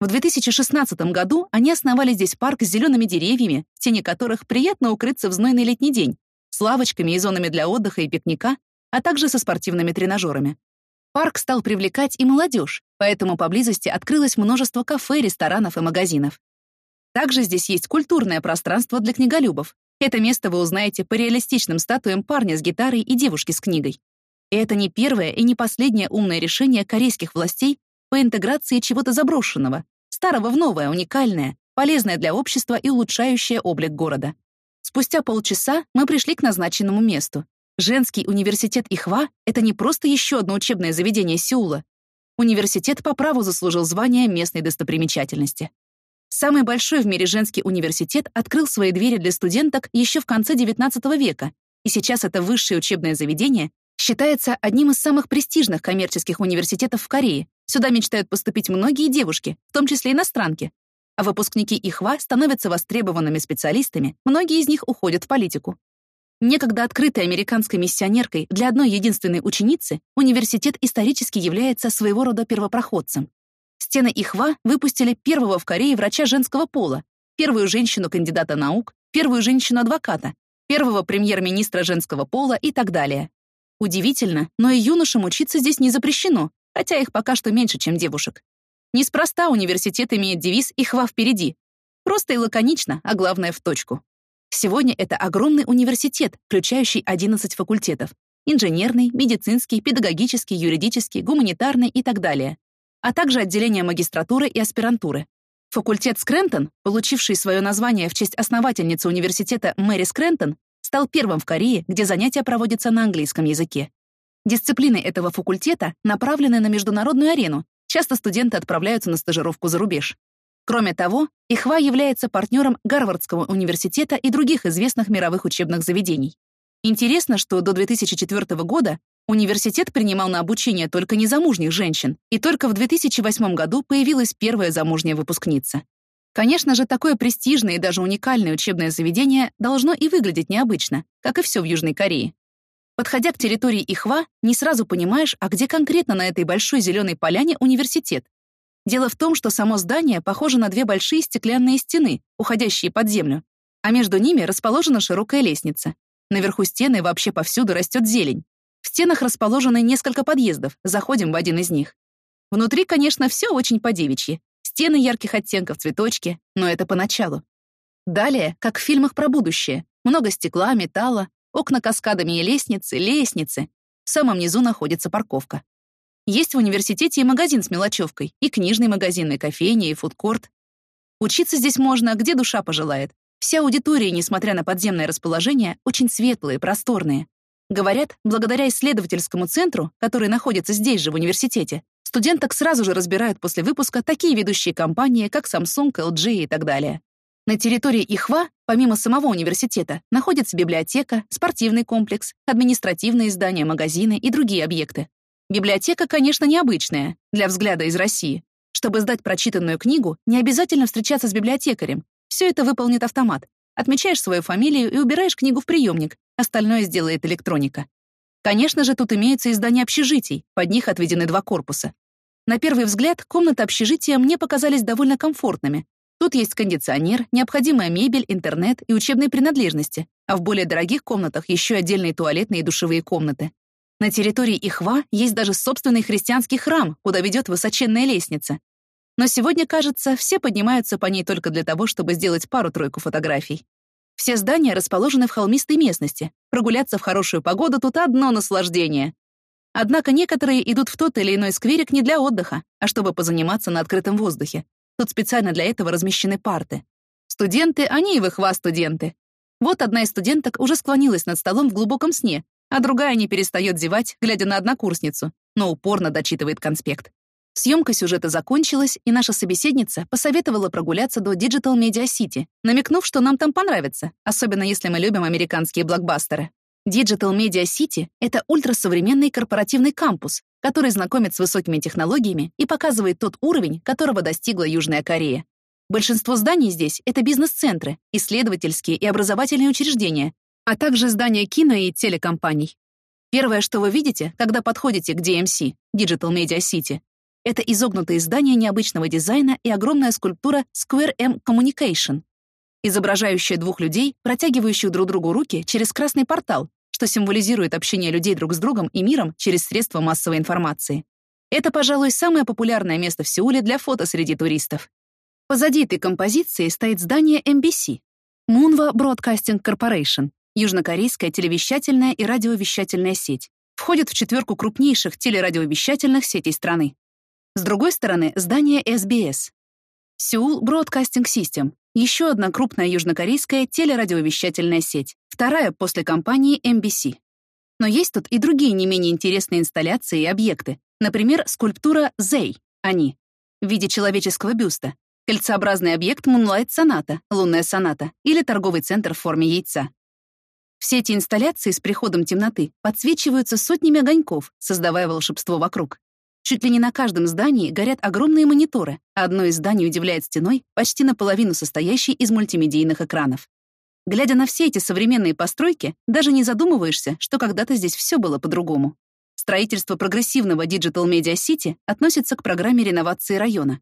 В 2016 году они основали здесь парк с зелеными деревьями, в тени которых приятно укрыться в знойный летний день, с лавочками и зонами для отдыха и пикника, а также со спортивными тренажерами. Парк стал привлекать и молодежь, поэтому поблизости открылось множество кафе, ресторанов и магазинов. Также здесь есть культурное пространство для книголюбов, Это место вы узнаете по реалистичным статуям парня с гитарой и девушки с книгой. И это не первое и не последнее умное решение корейских властей по интеграции чего-то заброшенного, старого в новое, уникальное, полезное для общества и улучшающее облик города. Спустя полчаса мы пришли к назначенному месту. Женский университет Ихва — это не просто еще одно учебное заведение Сеула. Университет по праву заслужил звание местной достопримечательности. Самый большой в мире женский университет открыл свои двери для студенток еще в конце XIX века, и сейчас это высшее учебное заведение считается одним из самых престижных коммерческих университетов в Корее. Сюда мечтают поступить многие девушки, в том числе иностранки, а выпускники ИХВА становятся востребованными специалистами, многие из них уходят в политику. Некогда открытой американской миссионеркой для одной единственной ученицы университет исторически является своего рода первопроходцем. Стены ИХВА выпустили первого в Корее врача женского пола, первую женщину-кандидата наук, первую женщину-адвоката, первого премьер-министра женского пола и так далее. Удивительно, но и юношам учиться здесь не запрещено, хотя их пока что меньше, чем девушек. Неспроста университет имеет девиз «Ихва впереди». Просто и лаконично, а главное — в точку. Сегодня это огромный университет, включающий 11 факультетов. Инженерный, медицинский, педагогический, юридический, гуманитарный и так далее. А также отделение магистратуры и аспирантуры. Факультет Скрентон, получивший свое название в честь основательницы университета Мэри Скрентон, стал первым в Корее, где занятия проводятся на английском языке. Дисциплины этого факультета направлены на международную арену Часто студенты отправляются на стажировку за рубеж. Кроме того, ИХВА является партнером Гарвардского университета и других известных мировых учебных заведений. Интересно, что до 2004 года университет принимал на обучение только незамужних женщин, и только в 2008 году появилась первая замужняя выпускница. Конечно же, такое престижное и даже уникальное учебное заведение должно и выглядеть необычно, как и все в Южной Корее. Подходя к территории Ихва, не сразу понимаешь, а где конкретно на этой большой зеленой поляне университет. Дело в том, что само здание похоже на две большие стеклянные стены, уходящие под землю, а между ними расположена широкая лестница. Наверху стены вообще повсюду растет зелень. В стенах расположены несколько подъездов, заходим в один из них. Внутри, конечно, все очень по-девичьи. Стены ярких оттенков, цветочки, но это поначалу. Далее, как в фильмах про будущее, много стекла, металла, Окна каскадами и лестницы, лестницы. В самом низу находится парковка. Есть в университете и магазин с мелочевкой, и книжный магазин, и кофейня, и фудкорт. Учиться здесь можно, где душа пожелает. Вся аудитория, несмотря на подземное расположение, очень светлые, просторные. Говорят, благодаря исследовательскому центру, который находится здесь же, в университете, студенток сразу же разбирают после выпуска такие ведущие компании, как Samsung, LG и так далее. На территории Ихва, помимо самого университета, находится библиотека, спортивный комплекс, административные здания, магазины и другие объекты. Библиотека, конечно, необычная для взгляда из России. Чтобы сдать прочитанную книгу, не обязательно встречаться с библиотекарем. Все это выполнит автомат. Отмечаешь свою фамилию и убираешь книгу в приемник. Остальное сделает электроника. Конечно же, тут имеются и здания общежитий, под них отведены два корпуса. На первый взгляд, комнаты общежития мне показались довольно комфортными, Тут есть кондиционер, необходимая мебель, интернет и учебные принадлежности, а в более дорогих комнатах еще отдельные туалетные и душевые комнаты. На территории Ихва есть даже собственный христианский храм, куда ведет высоченная лестница. Но сегодня, кажется, все поднимаются по ней только для того, чтобы сделать пару-тройку фотографий. Все здания расположены в холмистой местности. Прогуляться в хорошую погоду тут одно наслаждение. Однако некоторые идут в тот или иной скверик не для отдыха, а чтобы позаниматься на открытом воздухе. Тут специально для этого размещены парты. Студенты, они и в ихва студенты. Вот одна из студенток уже склонилась над столом в глубоком сне, а другая не перестает зевать, глядя на однокурсницу, но упорно дочитывает конспект. Съемка сюжета закончилась, и наша собеседница посоветовала прогуляться до Digital Media City, намекнув, что нам там понравится, особенно если мы любим американские блокбастеры. Digital Media City — это ультрасовременный корпоративный кампус, который знакомит с высокими технологиями и показывает тот уровень, которого достигла Южная Корея. Большинство зданий здесь — это бизнес-центры, исследовательские и образовательные учреждения, а также здания кино и телекомпаний. Первое, что вы видите, когда подходите к DMC, Digital Media City, это изогнутые здания необычного дизайна и огромная скульптура Square M Communication, изображающая двух людей, протягивающих друг другу руки через красный портал, что символизирует общение людей друг с другом и миром через средства массовой информации. Это, пожалуй, самое популярное место в Сеуле для фото среди туристов. Позади этой композиции стоит здание MBC. Moonva Broadcasting Corporation — южнокорейская телевещательная и радиовещательная сеть. Входит в четверку крупнейших телерадиовещательных сетей страны. С другой стороны, здание SBS. Seoul Broadcasting System — еще одна крупная южнокорейская телерадиовещательная сеть, вторая после компании MBC. Но есть тут и другие не менее интересные инсталляции и объекты. Например, скульптура Зей, они, в виде человеческого бюста, кольцеобразный объект Moonlight Sonata, лунная соната, или торговый центр в форме яйца. Все эти инсталляции с приходом темноты подсвечиваются сотнями огоньков, создавая волшебство вокруг. Чуть ли не на каждом здании горят огромные мониторы, а одно из зданий удивляет стеной, почти наполовину состоящей из мультимедийных экранов. Глядя на все эти современные постройки, даже не задумываешься, что когда-то здесь все было по-другому. Строительство прогрессивного Digital Media City относится к программе реновации района.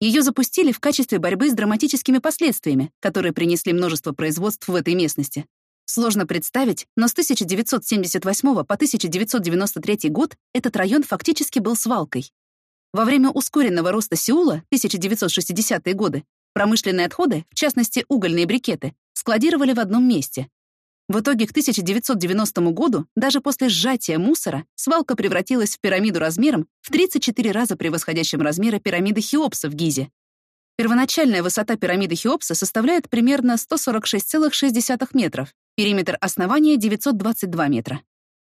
Ее запустили в качестве борьбы с драматическими последствиями, которые принесли множество производств в этой местности. Сложно представить, но с 1978 по 1993 год этот район фактически был свалкой. Во время ускоренного роста Сеула, 1960-е годы, промышленные отходы, в частности угольные брикеты, складировали в одном месте. В итоге к 1990 году, даже после сжатия мусора, свалка превратилась в пирамиду размером в 34 раза превосходящим размеры пирамиды Хеопса в Гизе. Первоначальная высота пирамиды Хеопса составляет примерно 146,6 метров, периметр основания — 922 метра.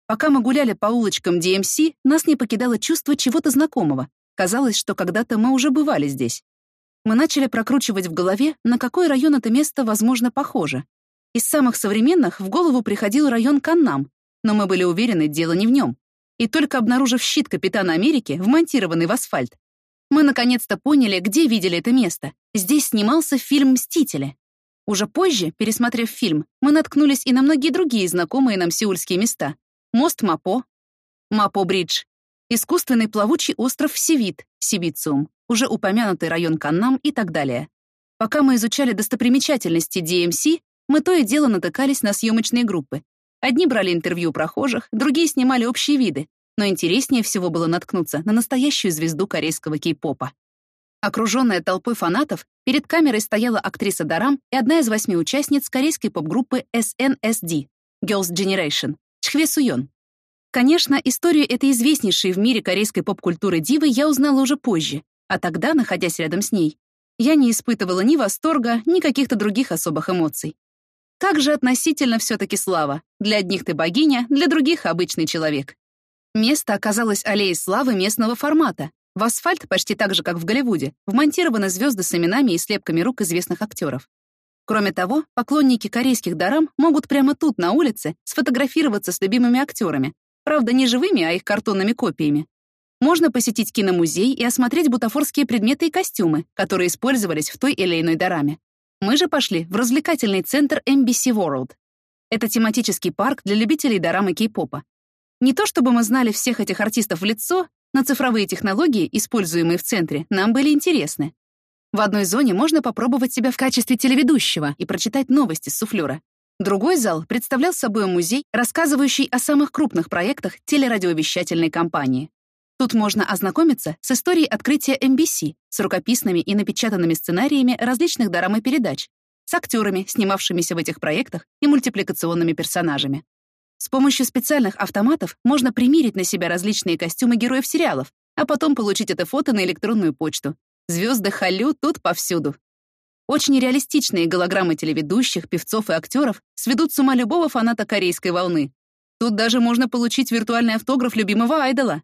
Пока мы гуляли по улочкам DMC, нас не покидало чувство чего-то знакомого. Казалось, что когда-то мы уже бывали здесь. Мы начали прокручивать в голове, на какой район это место, возможно, похоже. Из самых современных в голову приходил район Каннам, но мы были уверены, дело не в нем. И только обнаружив щит Капитана Америки, вмонтированный в асфальт, мы наконец-то поняли, где видели это место. Здесь снимался фильм «Мстители». Уже позже, пересмотрев фильм, мы наткнулись и на многие другие знакомые нам сеульские места. Мост Мапо, Мапо-бридж, искусственный плавучий остров Севит, Сибициум, уже упомянутый район Каннам и так далее. Пока мы изучали достопримечательности DMC, мы то и дело натыкались на съемочные группы. Одни брали интервью прохожих, другие снимали общие виды, но интереснее всего было наткнуться на настоящую звезду корейского кей-попа. Окруженная толпой фанатов, перед камерой стояла актриса Дарам и одна из восьми участниц корейской поп-группы SNSD Girls' Generation Чхве Суён. Конечно, историю этой известнейшей в мире корейской поп-культуры дивы я узнала уже позже, а тогда, находясь рядом с ней, я не испытывала ни восторга, ни каких-то других особых эмоций. Как же относительно все-таки слава. Для одних ты богиня, для других — обычный человек. Место оказалось аллеей славы местного формата. В асфальт, почти так же, как в Голливуде, вмонтированы звезды с именами и слепками рук известных актеров. Кроме того, поклонники корейских дарам могут прямо тут, на улице, сфотографироваться с любимыми актерами, правда, не живыми, а их картонными копиями. Можно посетить киномузей и осмотреть бутафорские предметы и костюмы, которые использовались в той или иной дараме. Мы же пошли в развлекательный центр MBC World. Это тематический парк для любителей дорамы кей-попа. Не то чтобы мы знали всех этих артистов в лицо, но цифровые технологии, используемые в центре, нам были интересны. В одной зоне можно попробовать себя в качестве телеведущего и прочитать новости с суфлера. Другой зал представлял собой музей, рассказывающий о самых крупных проектах телерадиовещательной компании. Тут можно ознакомиться с историей открытия MBC, с рукописными и напечатанными сценариями различных дорам и передач, с актерами, снимавшимися в этих проектах, и мультипликационными персонажами. С помощью специальных автоматов можно примерить на себя различные костюмы героев сериалов, а потом получить это фото на электронную почту. Звезды Халю тут повсюду. Очень реалистичные голограммы телеведущих, певцов и актеров сведут с ума любого фаната корейской волны. Тут даже можно получить виртуальный автограф любимого айдола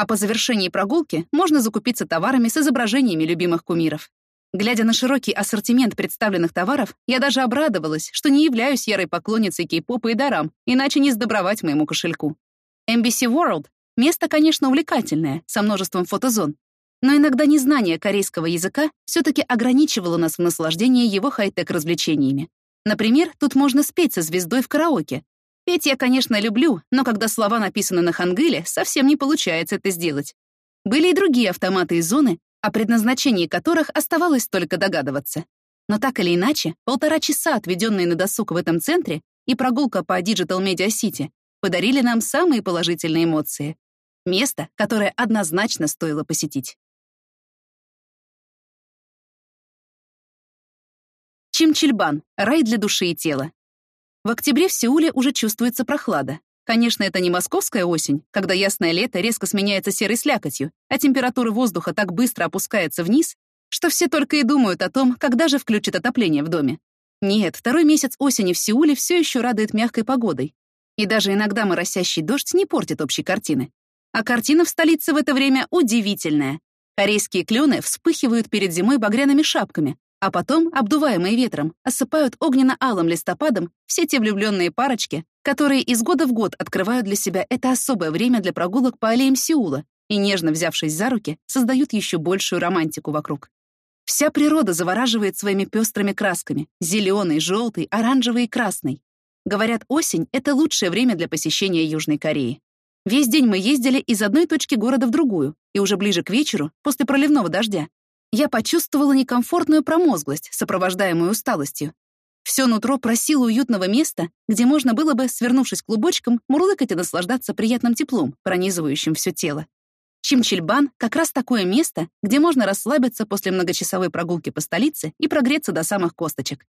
а по завершении прогулки можно закупиться товарами с изображениями любимых кумиров. Глядя на широкий ассортимент представленных товаров, я даже обрадовалась, что не являюсь ярой поклонницей кей-попа и дарам, иначе не сдобровать моему кошельку. MBC World — место, конечно, увлекательное, со множеством фотозон, но иногда незнание корейского языка все-таки ограничивало нас в наслаждении его хай-тек развлечениями. Например, тут можно спеть со звездой в караоке, Петь я, конечно, люблю, но когда слова написаны на хангыле, совсем не получается это сделать. Были и другие автоматы и зоны, о предназначении которых оставалось только догадываться. Но так или иначе, полтора часа, отведенные на досуг в этом центре, и прогулка по Digital Media City подарили нам самые положительные эмоции. Место, которое однозначно стоило посетить. Чимчильбан — рай для души и тела. В октябре в Сеуле уже чувствуется прохлада. Конечно, это не московская осень, когда ясное лето резко сменяется серой слякотью, а температура воздуха так быстро опускается вниз, что все только и думают о том, когда же включат отопление в доме. Нет, второй месяц осени в Сеуле все еще радует мягкой погодой. И даже иногда моросящий дождь не портит общей картины. А картина в столице в это время удивительная. Корейские клены вспыхивают перед зимой багряными шапками, а потом, обдуваемые ветром, осыпают огненно-алым листопадом все те влюбленные парочки, которые из года в год открывают для себя это особое время для прогулок по аллеям Сеула и, нежно взявшись за руки, создают еще большую романтику вокруг. Вся природа завораживает своими пестрыми красками — зеленый, желтый, оранжевый и красный. Говорят, осень — это лучшее время для посещения Южной Кореи. Весь день мы ездили из одной точки города в другую, и уже ближе к вечеру, после проливного дождя, я почувствовала некомфортную промозглость, сопровождаемую усталостью. Все нутро просило уютного места, где можно было бы, свернувшись клубочком, мурлыкать и наслаждаться приятным теплом, пронизывающим все тело. Чимчильбан — как раз такое место, где можно расслабиться после многочасовой прогулки по столице и прогреться до самых косточек.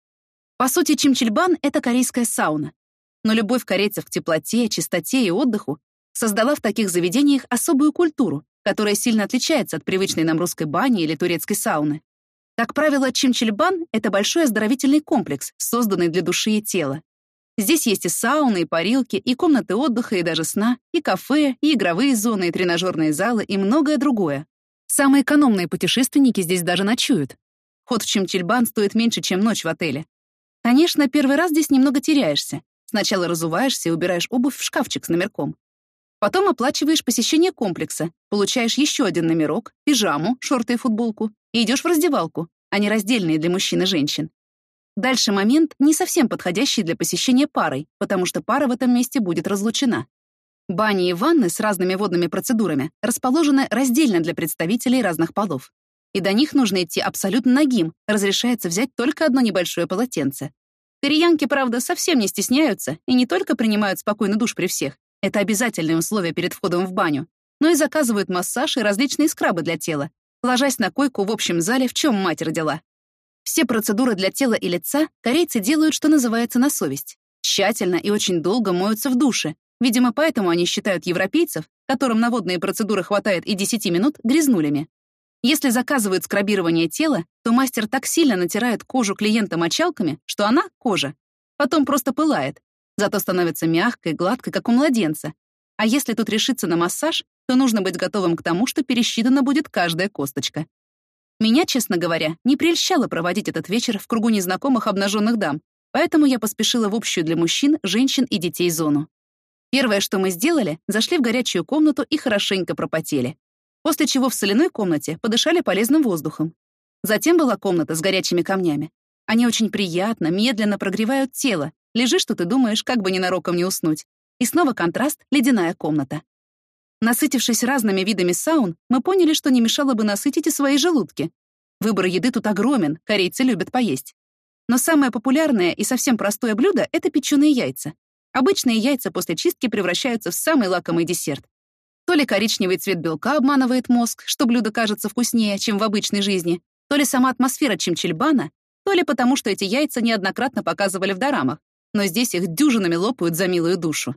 По сути, Чимчильбан — это корейская сауна. Но любовь корейцев к теплоте, чистоте и отдыху создала в таких заведениях особую культуру, которая сильно отличается от привычной нам русской бани или турецкой сауны. Как правило, Чимчильбан — это большой оздоровительный комплекс, созданный для души и тела. Здесь есть и сауны, и парилки, и комнаты отдыха, и даже сна, и кафе, и игровые зоны, и тренажерные залы, и многое другое. Самые экономные путешественники здесь даже ночуют. Ход в Чимчильбан стоит меньше, чем ночь в отеле. Конечно, первый раз здесь немного теряешься. Сначала разуваешься и убираешь обувь в шкафчик с номерком. Потом оплачиваешь посещение комплекса, получаешь еще один номерок, пижаму, шорты и футболку, и идешь в раздевалку, а не раздельные для мужчин и женщин. Дальше момент не совсем подходящий для посещения парой, потому что пара в этом месте будет разлучена. Бани и ванны с разными водными процедурами расположены раздельно для представителей разных полов. И до них нужно идти абсолютно нагим, разрешается взять только одно небольшое полотенце. Кореянки, правда, совсем не стесняются и не только принимают спокойный душ при всех, это обязательное условие перед входом в баню. Но и заказывают массаж и различные скрабы для тела, ложась на койку в общем зале, в чем мать родила. Все процедуры для тела и лица корейцы делают, что называется, на совесть. Тщательно и очень долго моются в душе. Видимо, поэтому они считают европейцев, которым на водные процедуры хватает и 10 минут, грязнулями. Если заказывают скрабирование тела, то мастер так сильно натирает кожу клиента мочалками, что она, кожа, потом просто пылает, зато становится мягкой, гладкой, как у младенца. А если тут решиться на массаж, то нужно быть готовым к тому, что пересчитана будет каждая косточка. Меня, честно говоря, не прельщало проводить этот вечер в кругу незнакомых обнаженных дам, поэтому я поспешила в общую для мужчин, женщин и детей зону. Первое, что мы сделали, зашли в горячую комнату и хорошенько пропотели. После чего в соляной комнате подышали полезным воздухом. Затем была комната с горячими камнями. Они очень приятно, медленно прогревают тело, Лежишь тут и думаешь, как бы ненароком не уснуть. И снова контраст — ледяная комната. Насытившись разными видами саун, мы поняли, что не мешало бы насытить и свои желудки. Выбор еды тут огромен, корейцы любят поесть. Но самое популярное и совсем простое блюдо — это печеные яйца. Обычные яйца после чистки превращаются в самый лакомый десерт. То ли коричневый цвет белка обманывает мозг, что блюдо кажется вкуснее, чем в обычной жизни, то ли сама атмосфера чимчильбана, то ли потому, что эти яйца неоднократно показывали в дорамах, но здесь их дюжинами лопают за милую душу.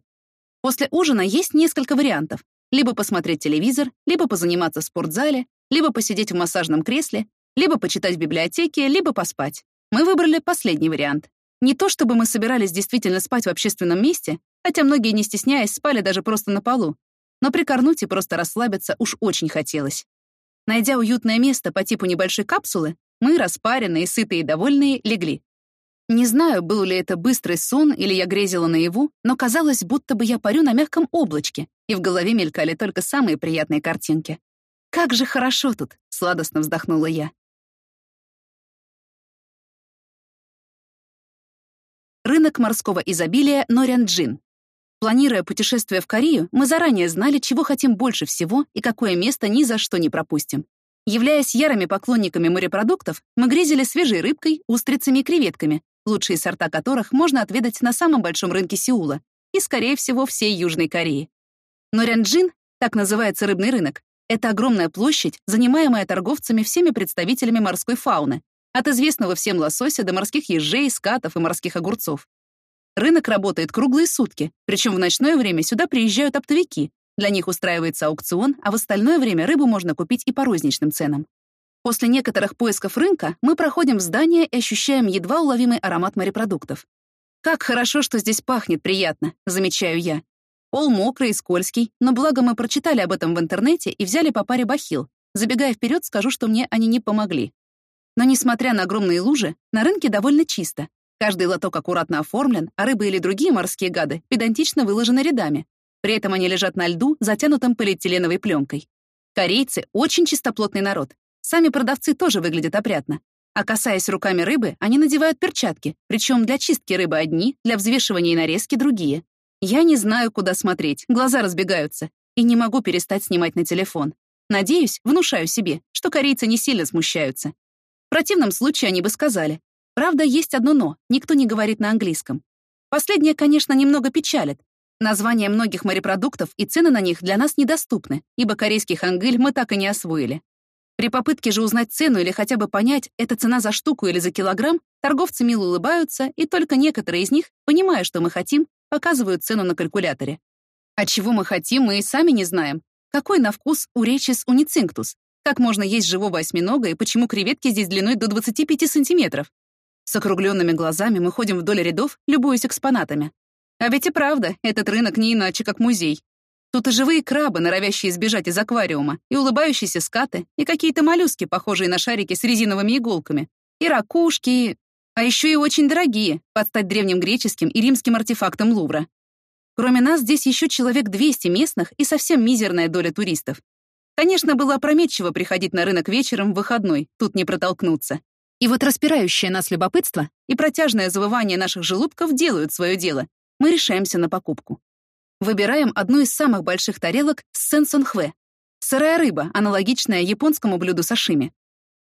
После ужина есть несколько вариантов. Либо посмотреть телевизор, либо позаниматься в спортзале, либо посидеть в массажном кресле, либо почитать в библиотеке, либо поспать. Мы выбрали последний вариант. Не то чтобы мы собирались действительно спать в общественном месте, хотя многие, не стесняясь, спали даже просто на полу, но прикорнуть и просто расслабиться уж очень хотелось. Найдя уютное место по типу небольшой капсулы, мы, распаренные, сытые и довольные, легли. Не знаю, был ли это быстрый сон или я грезила наяву, но казалось, будто бы я парю на мягком облачке, и в голове мелькали только самые приятные картинки. «Как же хорошо тут!» — сладостно вздохнула я. Рынок морского изобилия Норянджин. Планируя путешествие в Корею, мы заранее знали, чего хотим больше всего и какое место ни за что не пропустим. Являясь ярыми поклонниками морепродуктов, мы грезили свежей рыбкой, устрицами и креветками, лучшие сорта которых можно отведать на самом большом рынке Сеула и, скорее всего, всей Южной Кореи. Но Рянджин, так называется рыбный рынок, это огромная площадь, занимаемая торговцами всеми представителями морской фауны, от известного всем лосося до морских ежей, скатов и морских огурцов. Рынок работает круглые сутки, причем в ночное время сюда приезжают оптовики. Для них устраивается аукцион, а в остальное время рыбу можно купить и по розничным ценам. После некоторых поисков рынка мы проходим в здание и ощущаем едва уловимый аромат морепродуктов. «Как хорошо, что здесь пахнет приятно», — замечаю я. Пол мокрый и скользкий, но благо мы прочитали об этом в интернете и взяли по паре бахил. Забегая вперед, скажу, что мне они не помогли. Но несмотря на огромные лужи, на рынке довольно чисто. Каждый лоток аккуратно оформлен, а рыбы или другие морские гады педантично выложены рядами. При этом они лежат на льду, затянутым полиэтиленовой пленкой. Корейцы — очень чистоплотный народ. Сами продавцы тоже выглядят опрятно. А касаясь руками рыбы, они надевают перчатки, причем для чистки рыбы одни, для взвешивания и нарезки другие. Я не знаю, куда смотреть, глаза разбегаются, и не могу перестать снимать на телефон. Надеюсь, внушаю себе, что корейцы не сильно смущаются. В противном случае они бы сказали, Правда, есть одно «но» — никто не говорит на английском. Последнее, конечно, немного печалит. Названия многих морепродуктов и цены на них для нас недоступны, ибо корейский хангыль мы так и не освоили. При попытке же узнать цену или хотя бы понять, это цена за штуку или за килограмм, торговцы мило улыбаются, и только некоторые из них, понимая, что мы хотим, показывают цену на калькуляторе. А чего мы хотим, мы и сами не знаем. Какой на вкус уречис уницинктус? Как можно есть живого осьминога и почему креветки здесь длиной до 25 сантиметров? С округленными глазами мы ходим вдоль рядов, любуясь экспонатами. А ведь и правда, этот рынок не иначе, как музей. Тут и живые крабы, норовящие сбежать из аквариума, и улыбающиеся скаты, и какие-то моллюски, похожие на шарики с резиновыми иголками, и ракушки, и... а еще и очень дорогие, под стать древним греческим и римским артефактам Лувра. Кроме нас здесь еще человек 200 местных и совсем мизерная доля туристов. Конечно, было опрометчиво приходить на рынок вечером в выходной, тут не протолкнуться. И вот распирающее нас любопытство и протяжное завывание наших желудков делают свое дело. Мы решаемся на покупку. Выбираем одну из самых больших тарелок с сенсонхве. Сырая рыба, аналогичная японскому блюду сашими.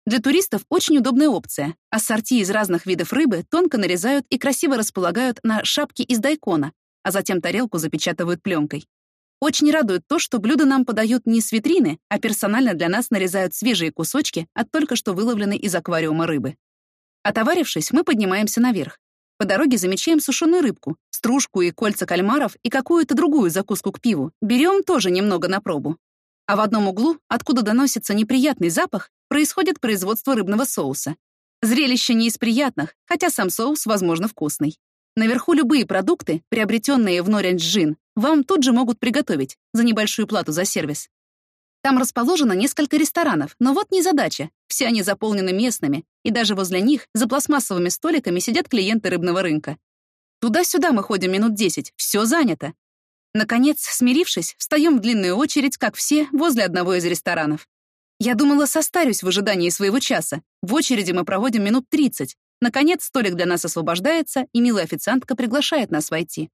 Для туристов очень удобная опция. Ассорти из разных видов рыбы тонко нарезают и красиво располагают на шапке из дайкона, а затем тарелку запечатывают пленкой. Очень радует то, что блюда нам подают не с витрины, а персонально для нас нарезают свежие кусочки от только что выловленной из аквариума рыбы. Отоварившись, мы поднимаемся наверх. По дороге замечаем сушеную рыбку, стружку и кольца кальмаров и какую-то другую закуску к пиву. Берем тоже немного на пробу. А в одном углу, откуда доносится неприятный запах, происходит производство рыбного соуса. Зрелище не из приятных, хотя сам соус, возможно, вкусный. Наверху любые продукты, приобретенные в Норенж Джин, вам тут же могут приготовить за небольшую плату за сервис. Там расположено несколько ресторанов, но вот незадача. Все они заполнены местными, и даже возле них за пластмассовыми столиками сидят клиенты рыбного рынка. Туда-сюда мы ходим минут десять, все занято. Наконец, смирившись, встаем в длинную очередь, как все, возле одного из ресторанов. Я думала, состарюсь в ожидании своего часа. В очереди мы проводим минут тридцать, Наконец, столик для нас освобождается, и милая официантка приглашает нас войти.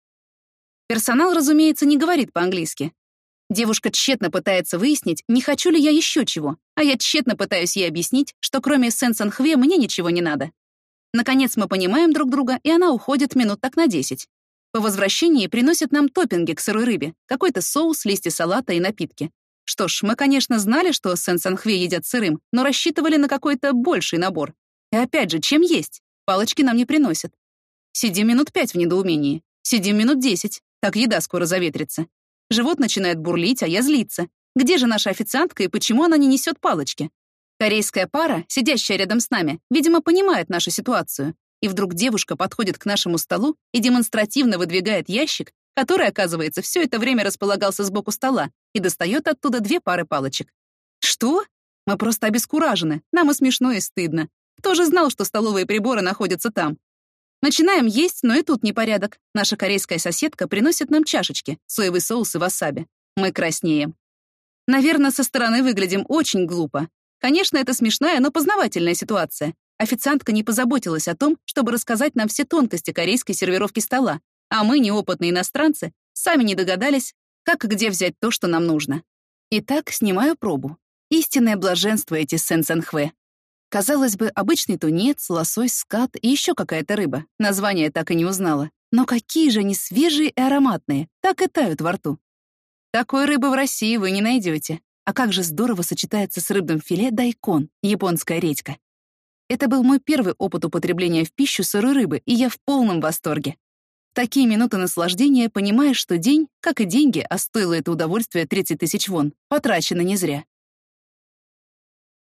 Персонал, разумеется, не говорит по-английски. Девушка тщетно пытается выяснить, не хочу ли я еще чего, а я тщетно пытаюсь ей объяснить, что кроме сенсанхве мне ничего не надо. Наконец мы понимаем друг друга, и она уходит минут так на 10. По возвращении приносит нам топпинги к сырой рыбе, какой-то соус, листья салата и напитки. Что ж, мы, конечно, знали, что сенсанхве едят сырым, но рассчитывали на какой-то больший набор. И опять же, чем есть? Палочки нам не приносят. Сидим минут пять в недоумении. Сидим минут десять. Так еда скоро заветрится. Живот начинает бурлить, а я злиться. Где же наша официантка и почему она не несет палочки? Корейская пара, сидящая рядом с нами, видимо, понимает нашу ситуацию. И вдруг девушка подходит к нашему столу и демонстративно выдвигает ящик, который, оказывается, все это время располагался сбоку стола, и достает оттуда две пары палочек. Что? Мы просто обескуражены. Нам и смешно, и стыдно. Кто же знал, что столовые приборы находятся там? Начинаем есть, но и тут непорядок. Наша корейская соседка приносит нам чашечки, соевый соус и васаби. Мы краснеем. Наверное, со стороны выглядим очень глупо. Конечно, это смешная, но познавательная ситуация. Официантка не позаботилась о том, чтобы рассказать нам все тонкости корейской сервировки стола, а мы, неопытные иностранцы, сами не догадались, как и где взять то, что нам нужно. Итак, снимаю пробу. Истинное блаженство эти сенсенхве. Казалось бы, обычный тунец, лосось, скат и еще какая-то рыба. Название так и не узнала. Но какие же они свежие и ароматные, так и тают во рту. Такой рыбы в России вы не найдете. А как же здорово сочетается с рыбным филе дайкон, японская редька. Это был мой первый опыт употребления в пищу сырой рыбы, и я в полном восторге. В такие минуты наслаждения понимаешь, что день, как и деньги, а стоило это удовольствие 30 тысяч вон, потрачено не зря.